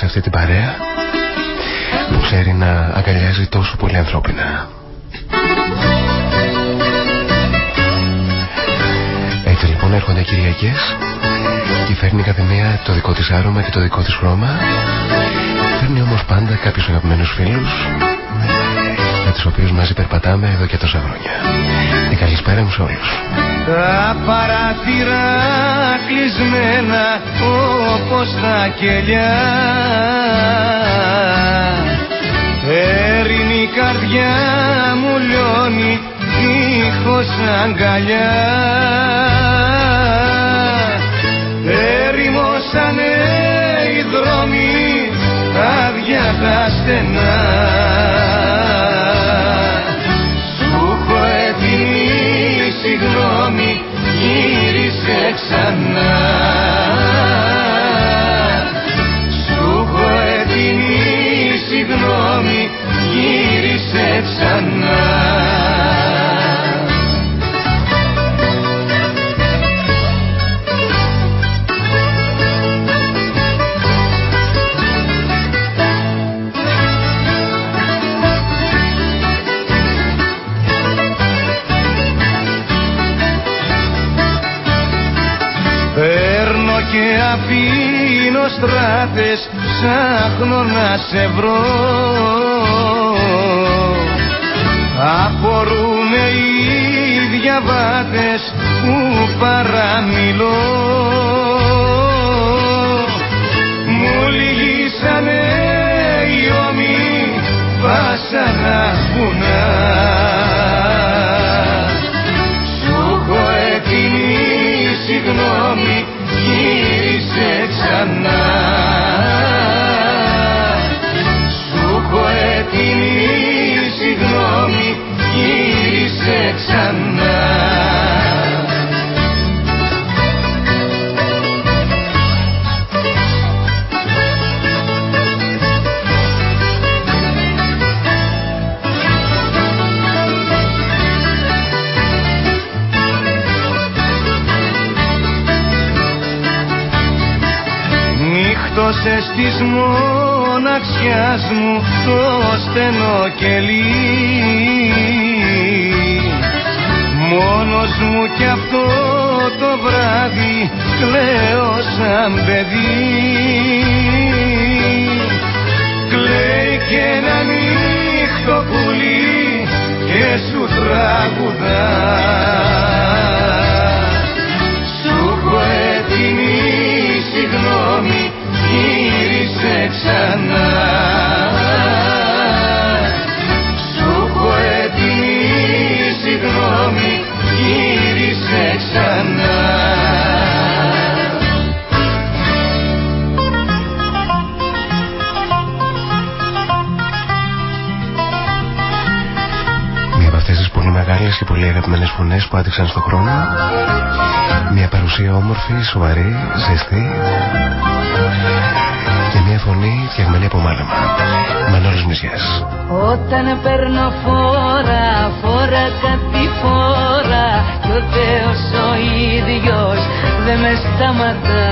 σε αυτή την παρέα που ξέρει να αγκαλιάζει τόσο πολύ ανθρώπινα. Έτσι λοιπόν έρχονται Κυριακές και φέρνει κάθε μία το δικό της άρωμα και το δικό της χρώμα. Φέρνει όμως πάντα κάποιους αγαπημένους φίλους του οποίου μαζί περπατάμε εδώ και τόσα χρόνια. και καλησπέρα μου σε όλους. Τα παράθυρα κλεισμένα όπως τα κελιά Έρινη καρδιά μου λιώνει δίχως αγκαλιά Έρημοσανε οι δρόμοι άδεια τα στενά άλλαξαν στον χρόνο. Μια παρουσία όμορφη, σοβαρή, ζεστή. Και μια φωνή φτιαγμένη από μάλαμα. Μανώλης Μιζιάς. Όταν παίρνω φόρα, φόρα κάτι φορά. και ο Θεός ο ίδιος δεν με σταματά.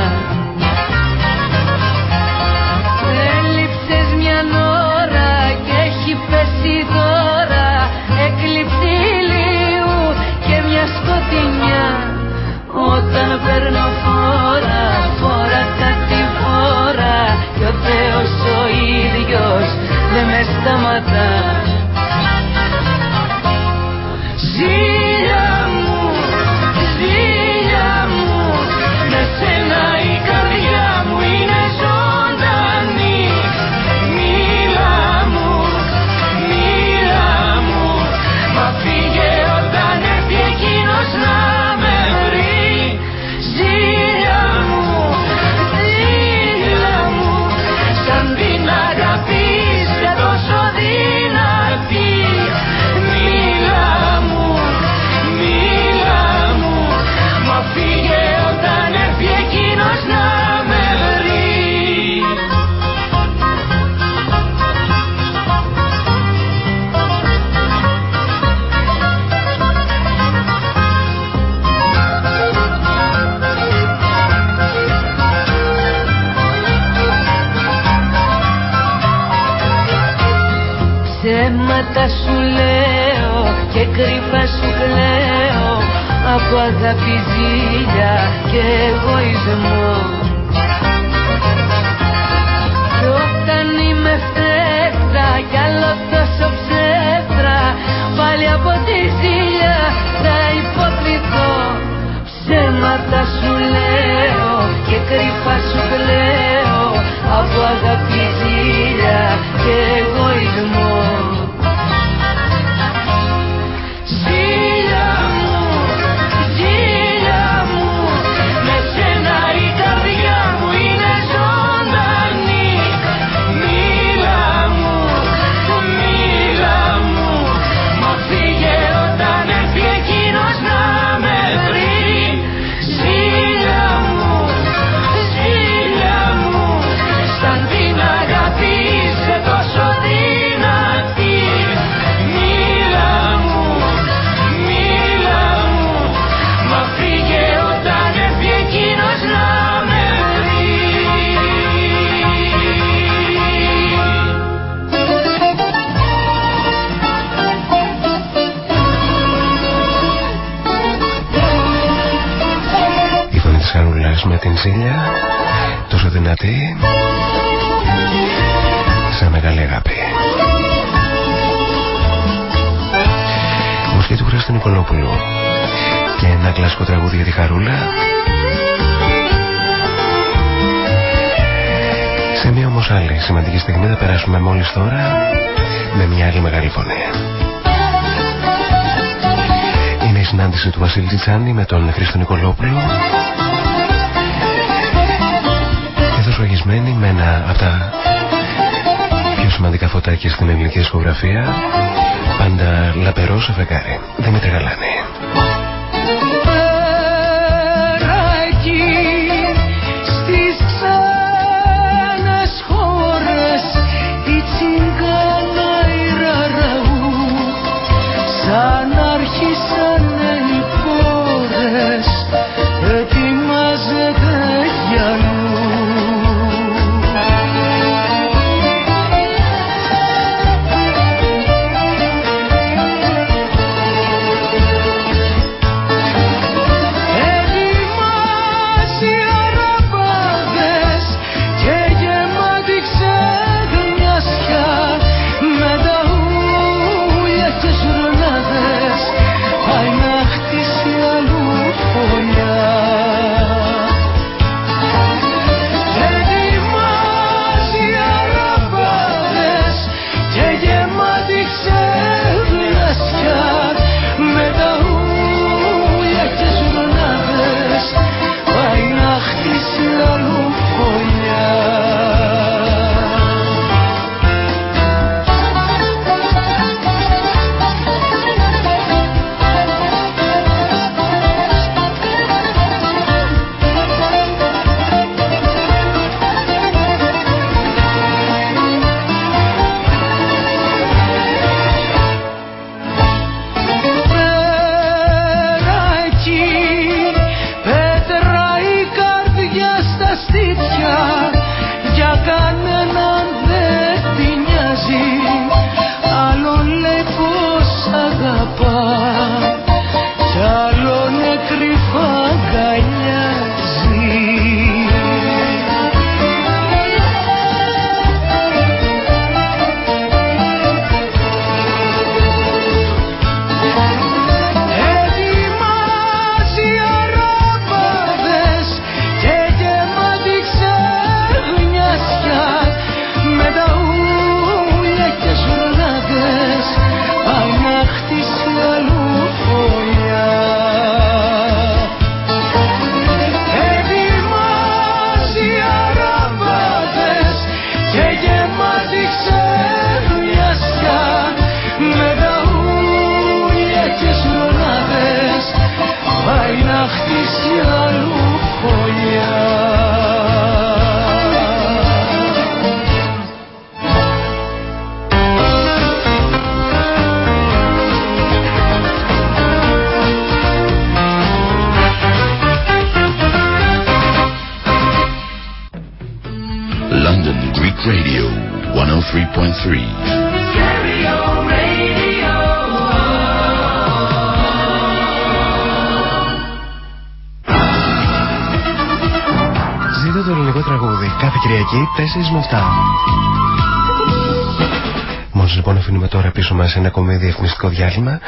Σημαντική στιγμή θα περάσουμε μόλις τώρα με μια άλλη μεγάλη φωνή. Είναι η συνάντηση του Βασίλη Τσιτσάνη με τον Χρήστο Νικολόπουλο. Σφραγισμένη με ένα από τα πιο σημαντικά φωτάκια στην ελληνική δισκογραφία. Πάντα λαπερός σε φεγγάρι Δημήτρη Γαλάνη Ζήτω το ελληνικό τραγούδι κάθε Κυριακή 4 με 7. Μόλις λοιπόν αφήνουμε τώρα πίσω μας ένα ακόμη διαφημιστικό διάλειμμα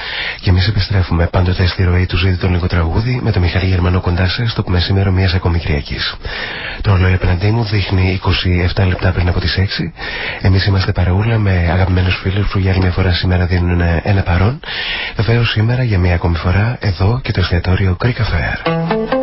και εμείς επιστρέφουμε πάντοτε στη ροή του Ζήτω το ελληνικό τραγούδι με τον Μιχαλή Γερμανό κοντά σας το μεσημέρο μιας ακόμη Κυριακής. Το ρολόι απέναντί μου δείχνει 27 λεπτά πριν από τις 6. Εμείς είμαστε παρεούλα με αγαπημένους φίλους που για άλλη μια φορά σήμερα δίνουν ένα παρόν. Βεβαίως σήμερα για μια ακόμη φορά εδώ και το εστιατόριο Greek Affair.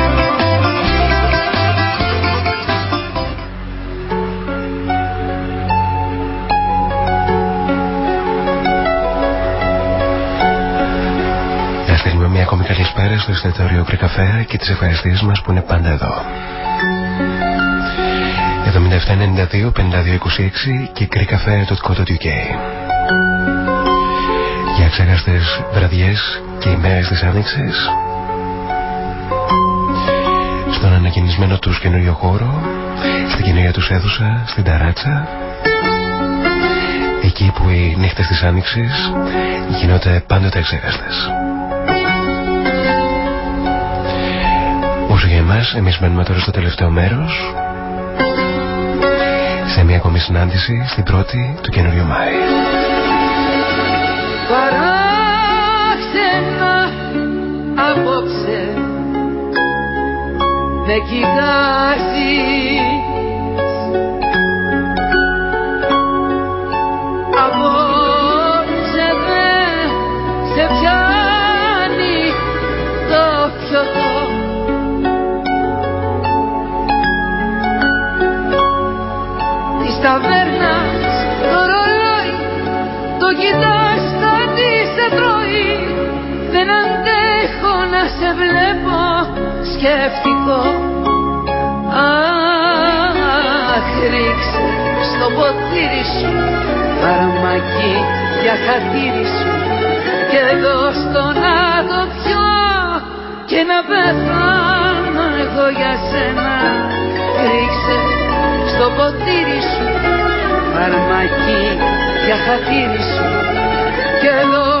Καλησπέρα στο εστιατόριο Κρυκαφέα και τις ευχαριστήσεις μας που είναι πάντα εδώ. 7792 5226 και κρυκαφέα.co.uk Για ξεχαστές βραδιές και ημέρες της Άνοιξης στον ανακοινισμένο τους καινούριο χώρο στην καινούργια τους αίθουσα, στην Ταράτσα εκεί που οι νύχτες της Άνοιξης γίνονται πάντοτε εξέχαστες. Όσο για εμάς, εμείς μένουμε τώρα στο τελευταίο μέρος. Σε μια ακόμη συνάντηση στην πρώτη του καινούριου Μάη. Παράξενα απόψε με κοιτάζεις ταβέρνας το ρολόι το κοιτάς κάτι σε τρώει. Δεν αντέχω να σε βλέπω σκεφτικό Αχ ρίξε στο ποτήρι σου φαρμακή για χατήρι σου. Και δώσ' να το πιω και να πεθάνω εγώ για σένα. Ρίξε στο ποτήρι σου. Φαρμακή για χατήρι σου. Και δώσ'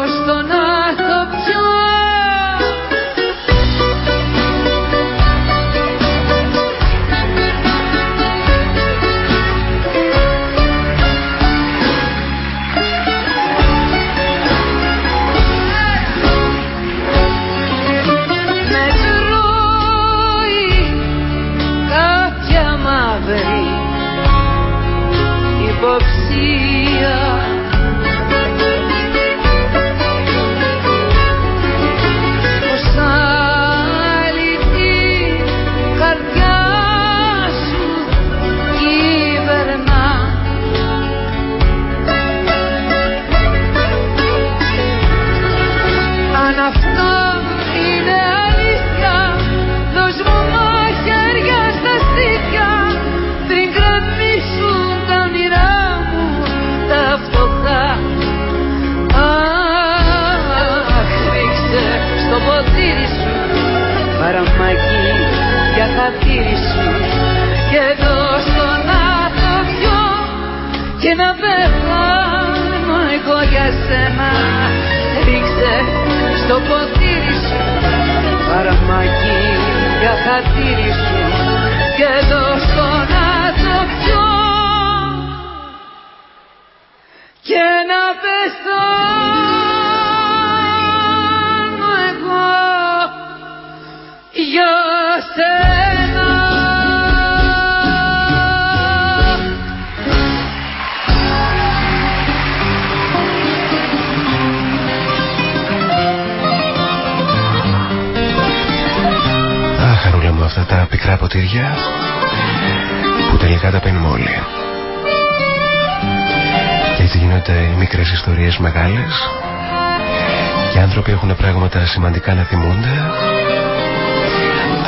σημαντικά να θυμούνται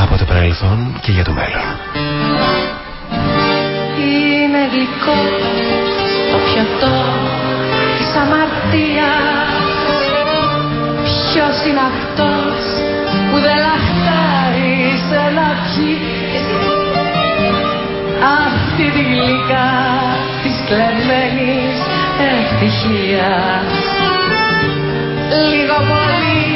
από το παρελθόν και για το μέλλον. Είναι γλυκό το πιωτό της αμαρτίας Ποιος είναι αυτός που δεν λαχτάρει σε να πιει αυτή τη γλυκά της κλεμμένης ευτυχίας λίγο πολύ.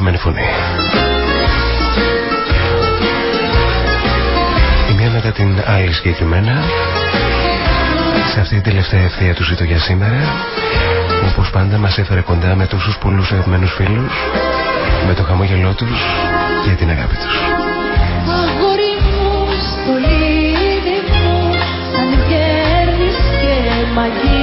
Λίγο πολύ συγκεκριμένα. Σε αυτή την τελευταία ευθεία του ζήτω για σήμερα όπως πάντα μας έφερε κοντά με τόσους πολλούς αγαπημένους φίλους με το χαμόγελό τους και την αγάπη τους. Αγόρι μου στο μου σαν και γράφτηκαν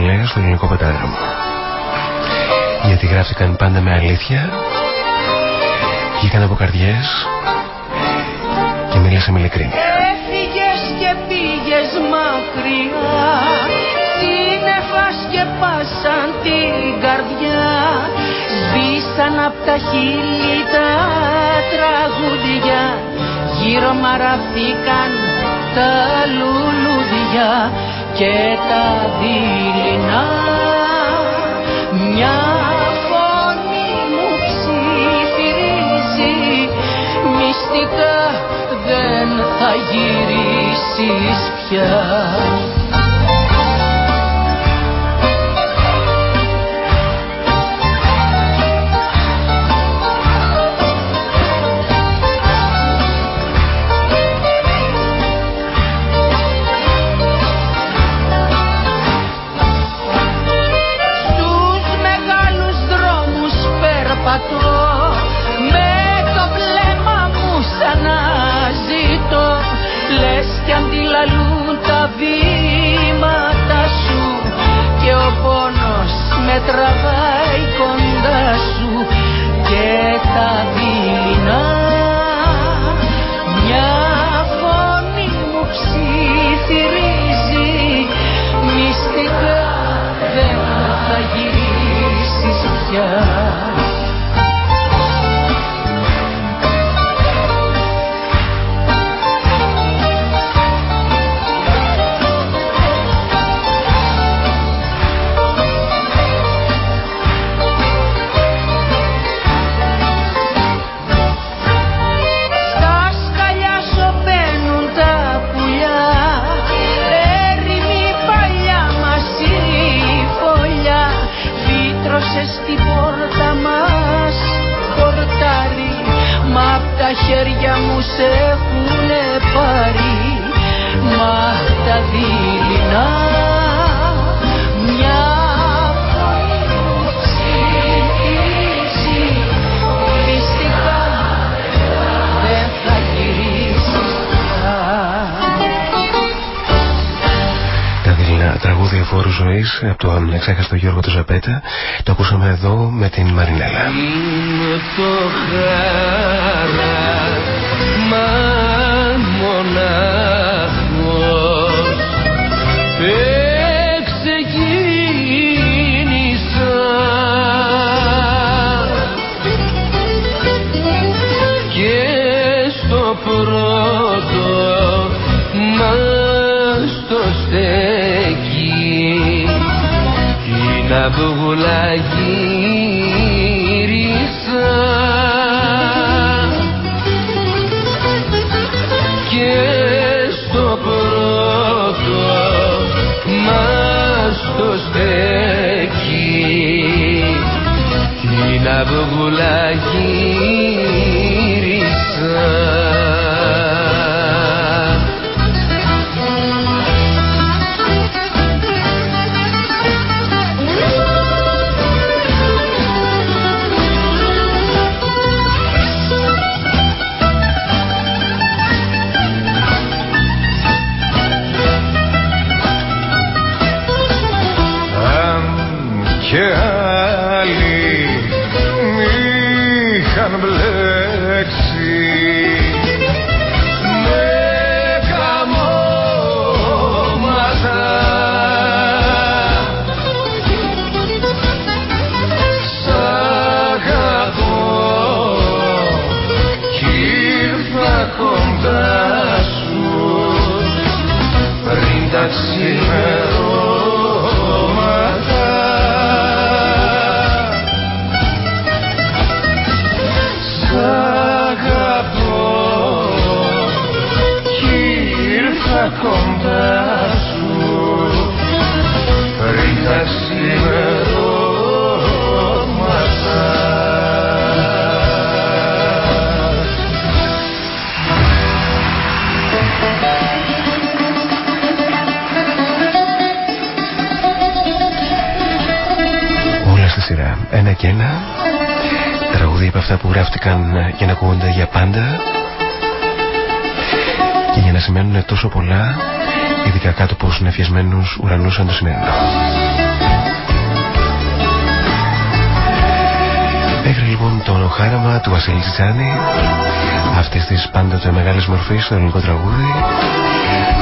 χρυσά και κεφαλαία στο ελληνικό πεντάγραμμο. Γιατί γράφτηκαν πάντα με αλήθεια, βγήκαν από καρδιές και μίλησε με ειλικρίνεια. Έφυγες και πήγες μακριά, σύννεφας σκεπάσαν την καρδιά, σβήσαν απ' τα χείλη τα τραγουδιά, γύρω μαραθήκαν τα λουλουδιά και τα δειλινά. Μια φωνή μου ψιθυρίζει μυστικά δεν θα γυρίσεις πια τραβάει από τον εξέχαστο Γιώργο του Ζαπέτα το ακούσαμε εδώ με την Μαρινέλα. Είναι το χαρά μονάχος την κάτω από συνεφιασμένους ουρανούς σαν το σημερινό. Μέχρι λοιπόν το χάραμα του Βασίλη Τσιτσάνη αυτής της πάντοτε μεγάλης μορφής στο ελληνικό τραγούδι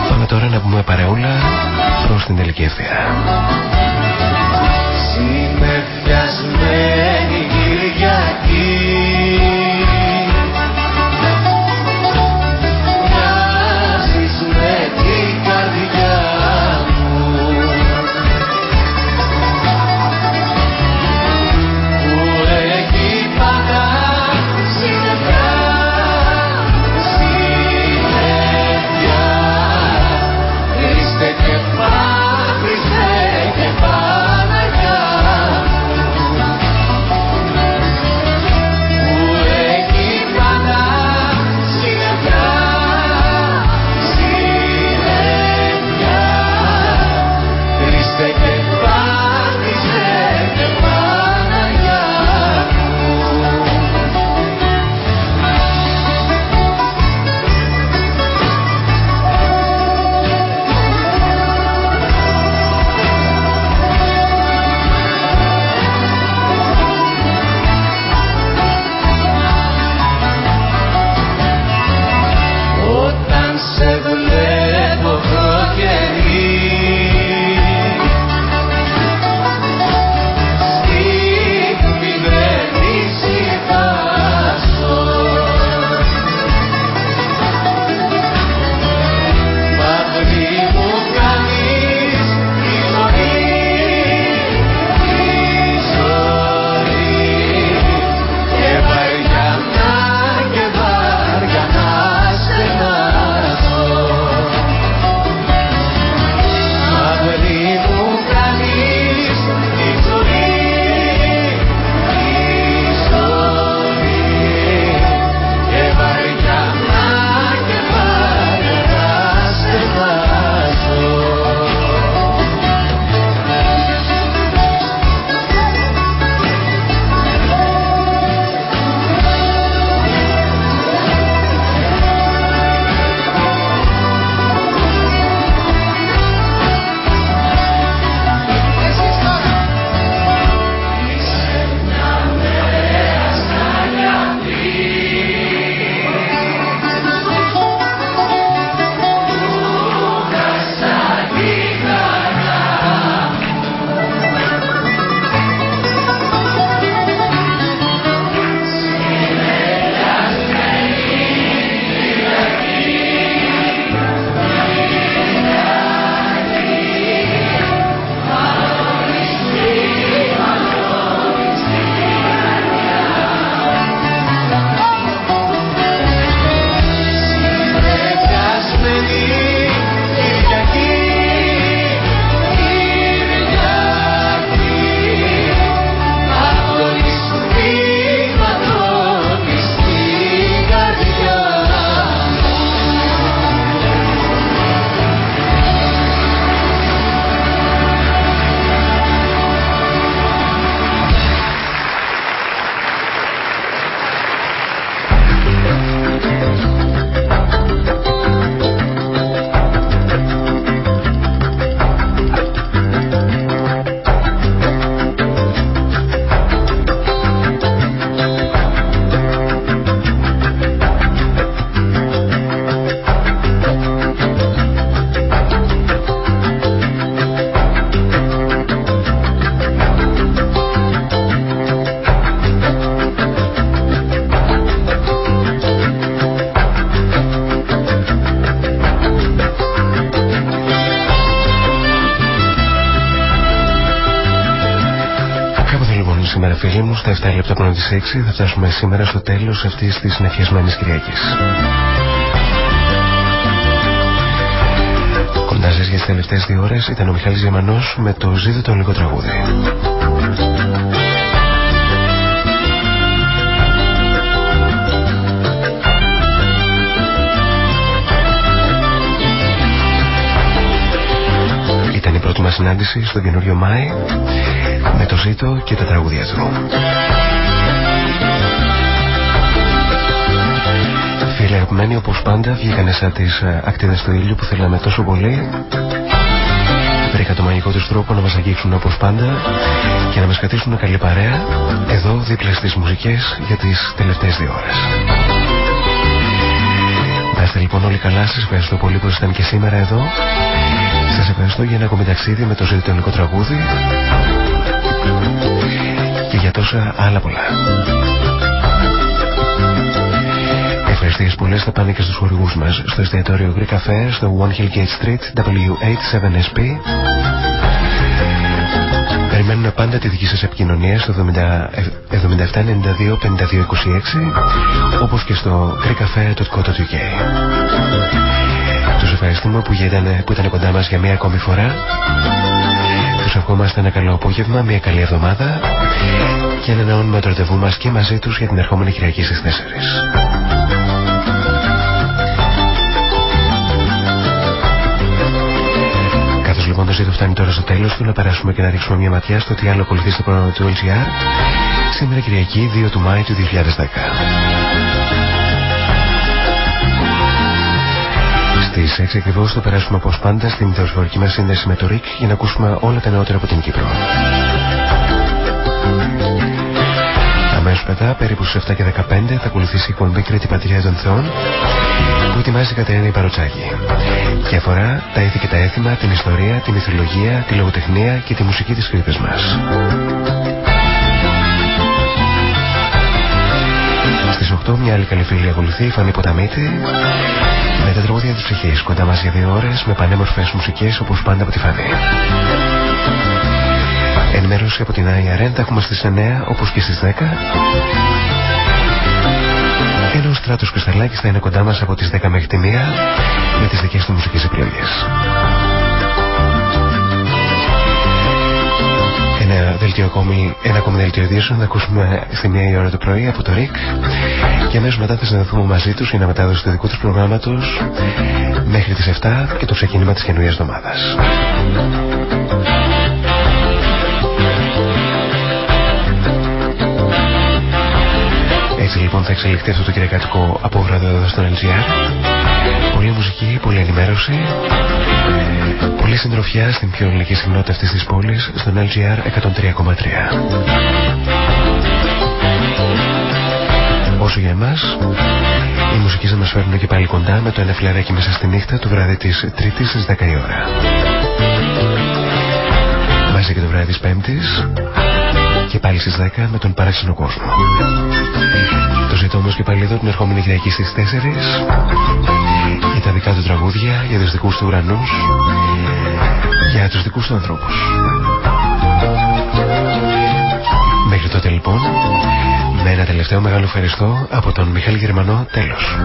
πάμε τώρα να πούμε παρεούλα προς την τελική ευθεία. Συνεφιασμένη 7 λεπτά πριν τις 6 θα φτάσουμε σήμερα στο τέλος αυτής της συνεφιασμένης Κυριακής. Κοντά σας για τις τελευταίες δύο ώρες ήταν ο Μιχάλης Γεμανός με το «Ζήτω το λίγο τραγούδι». Ήταν η πρώτη μας συνάντηση στο καινούριο Μάη με το ζήτο και τα τραγούδια του. φίλοι αγαπημένοι όπως πάντα βγήκανε σαν τις ε, ακτίδες του ήλιου που θέλαμε τόσο πολύ βρήκα το μαγικό τους τρόπο να μας αγγίξουν όπως πάντα και να μας κρατήσουν καλή παρέα εδώ δίπλα στις μουσικές για τις τελευταίες δύο ώρες. Να είστε λοιπόν όλοι καλά, σας ευχαριστώ πολύ που ήσασταν και σήμερα εδώ. Σας ευχαριστώ για ένα ακόμη ταξίδι με το ζητητονικό τραγούδι και για τόσα άλλα πολλά. Ευχαριστίες πολλές. Θα πάνε και στους χορηγούς μας. Στο εστιατόριο Greek Cafe στο One Hill Gate Street W87SP Περιμένουμε πάντα τη δική σας επικοινωνία στο 7792-5226 όπως και στο greekcafe.co.uk Τους ευχαριστούμε που, ήταν, που ήταν κοντά μας για μια ακόμη φορά. Τους ευχόμαστε ένα καλό απόγευμα, μια καλή εβδομάδα και ανανεώνουμε το ραντεβού μας και μαζί τους για την ερχόμενη Κυριακή στις 4. λοιπόν το ζήτο φτάνει τώρα στο τέλος του να περάσουμε και να ρίξουμε μια ματιά στο τι άλλο ακολουθεί στο πρόγραμμα του LGR σήμερα Κυριακή 2 του Μάη του 2010. Στις 6 ακριβώς θα περάσουμε όπως πάντα στην δορυφορική μας σύνδεση με το ΡΙΚ για να ακούσουμε όλα τα νεότερα από την Κύπρο. Αμέσως μετά, περίπου στις 7 και 15, θα ακολουθήσει η εκπομπή Κρήτη Πατριά των Θεών που ετοιμάζει η Κατερίνα Παροτσάκη και αφορά τα ήθη και τα έθιμα, την ιστορία, τη μυθολογία, τη λογοτεχνία και τη μουσική της Κρήτης μας. Στις 8 μια άλλη καλή φίλη ακολουθεί, η Φανή Ποταμίτη με τα τραγούδια της ψυχής. Κοντά μας για δύο ώρες με πανέμορφες μουσικές όπως πάντα από τη Φανή. Ενημέρωση από την IRN θα έχουμε στις 9 όπως και στις 10 ενώ ο Στράτος Κρυσταλάκης θα είναι κοντά μας από τις 10 μέχρι τη 1 με τις δικές του μουσικές ακόμη, ένα ακόμη δελτίο ειδήσεων θα ακούσουμε στη μία η ώρα το πρωί από το ΡΙΚ και αμέσως μετά θα συνδεθούμε μαζί τους για να μετάδοση του δικού τους προγράμματος μέχρι τις 7 και το ξεκίνημα της καινούριας εβδομάδας. Έτσι λοιπόν θα εξελιχθεί αυτό το κυριακάτικο απόγραφο εδώ στον LGR. Πολύ μουσική, πολύ ενημέρωση. Πολύ συντροφιά στην πιο ελληνική συχνότητα αυτής της πόλης στον LGR 103,3. Όσο για εμάς, οι μουσικοί θα μας φέρουν και πάλι κοντά με το ένα φλεράκι μέσα στη νύχτα του βράδυ της Τρίτης στις 10 η ώρα. Μαζί και το βράδυ της Πέμπτης και πάλι στις 10 με τον παράξενο κόσμο. Το ζητώ όμως και πάλι εδώ την ερχόμενη Κυριακή στις 4 για τα δικά του τραγούδια, για τους δικούς του ουρανούς, για τους δικούς του ανθρώπους. Μέχρι τότε λοιπόν, με ένα τελευταίο μεγάλο ευχαριστώ από τον Μιχάλη Γερμανό, τέλος.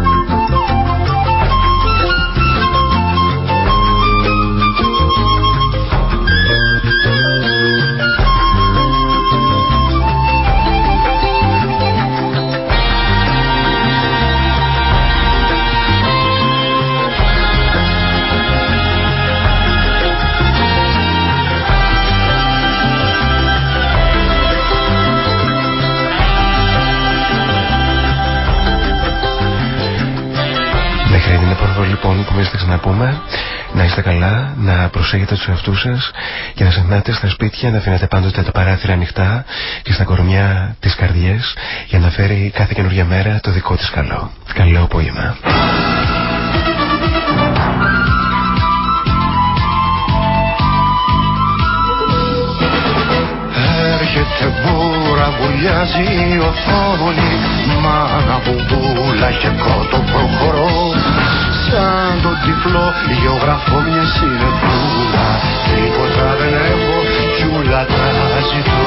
Λοιπόν που είστε να πούμε να είστε καλά, να προσέχετε τους εαυτούς σας και να σεχνάτε στα σπίτια να αφήνετε πάντοτε τα παράθυρα ανοιχτά και στα κορμιά τις καρδιές για να φέρει κάθε καινούργια μέρα το δικό της καλό. Καλό απόγευμα. Έρχεται μπούρα, βουλιάζει η οθόνη Μάνα μπουμπούλα και κότο προχωρώ σαν τον τυφλό γεωγραφώ μια συνεπούλα Τίποτα δεν έχω κι ούλα τα ζητώ.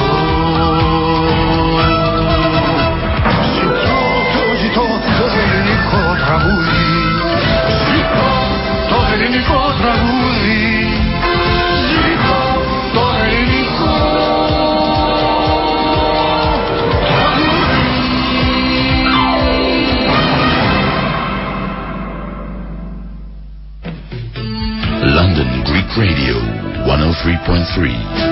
Ζητώ, το ζητώ το ελληνικό τραγούδι. Ζητώ το ελληνικό τραγούδι 103.3.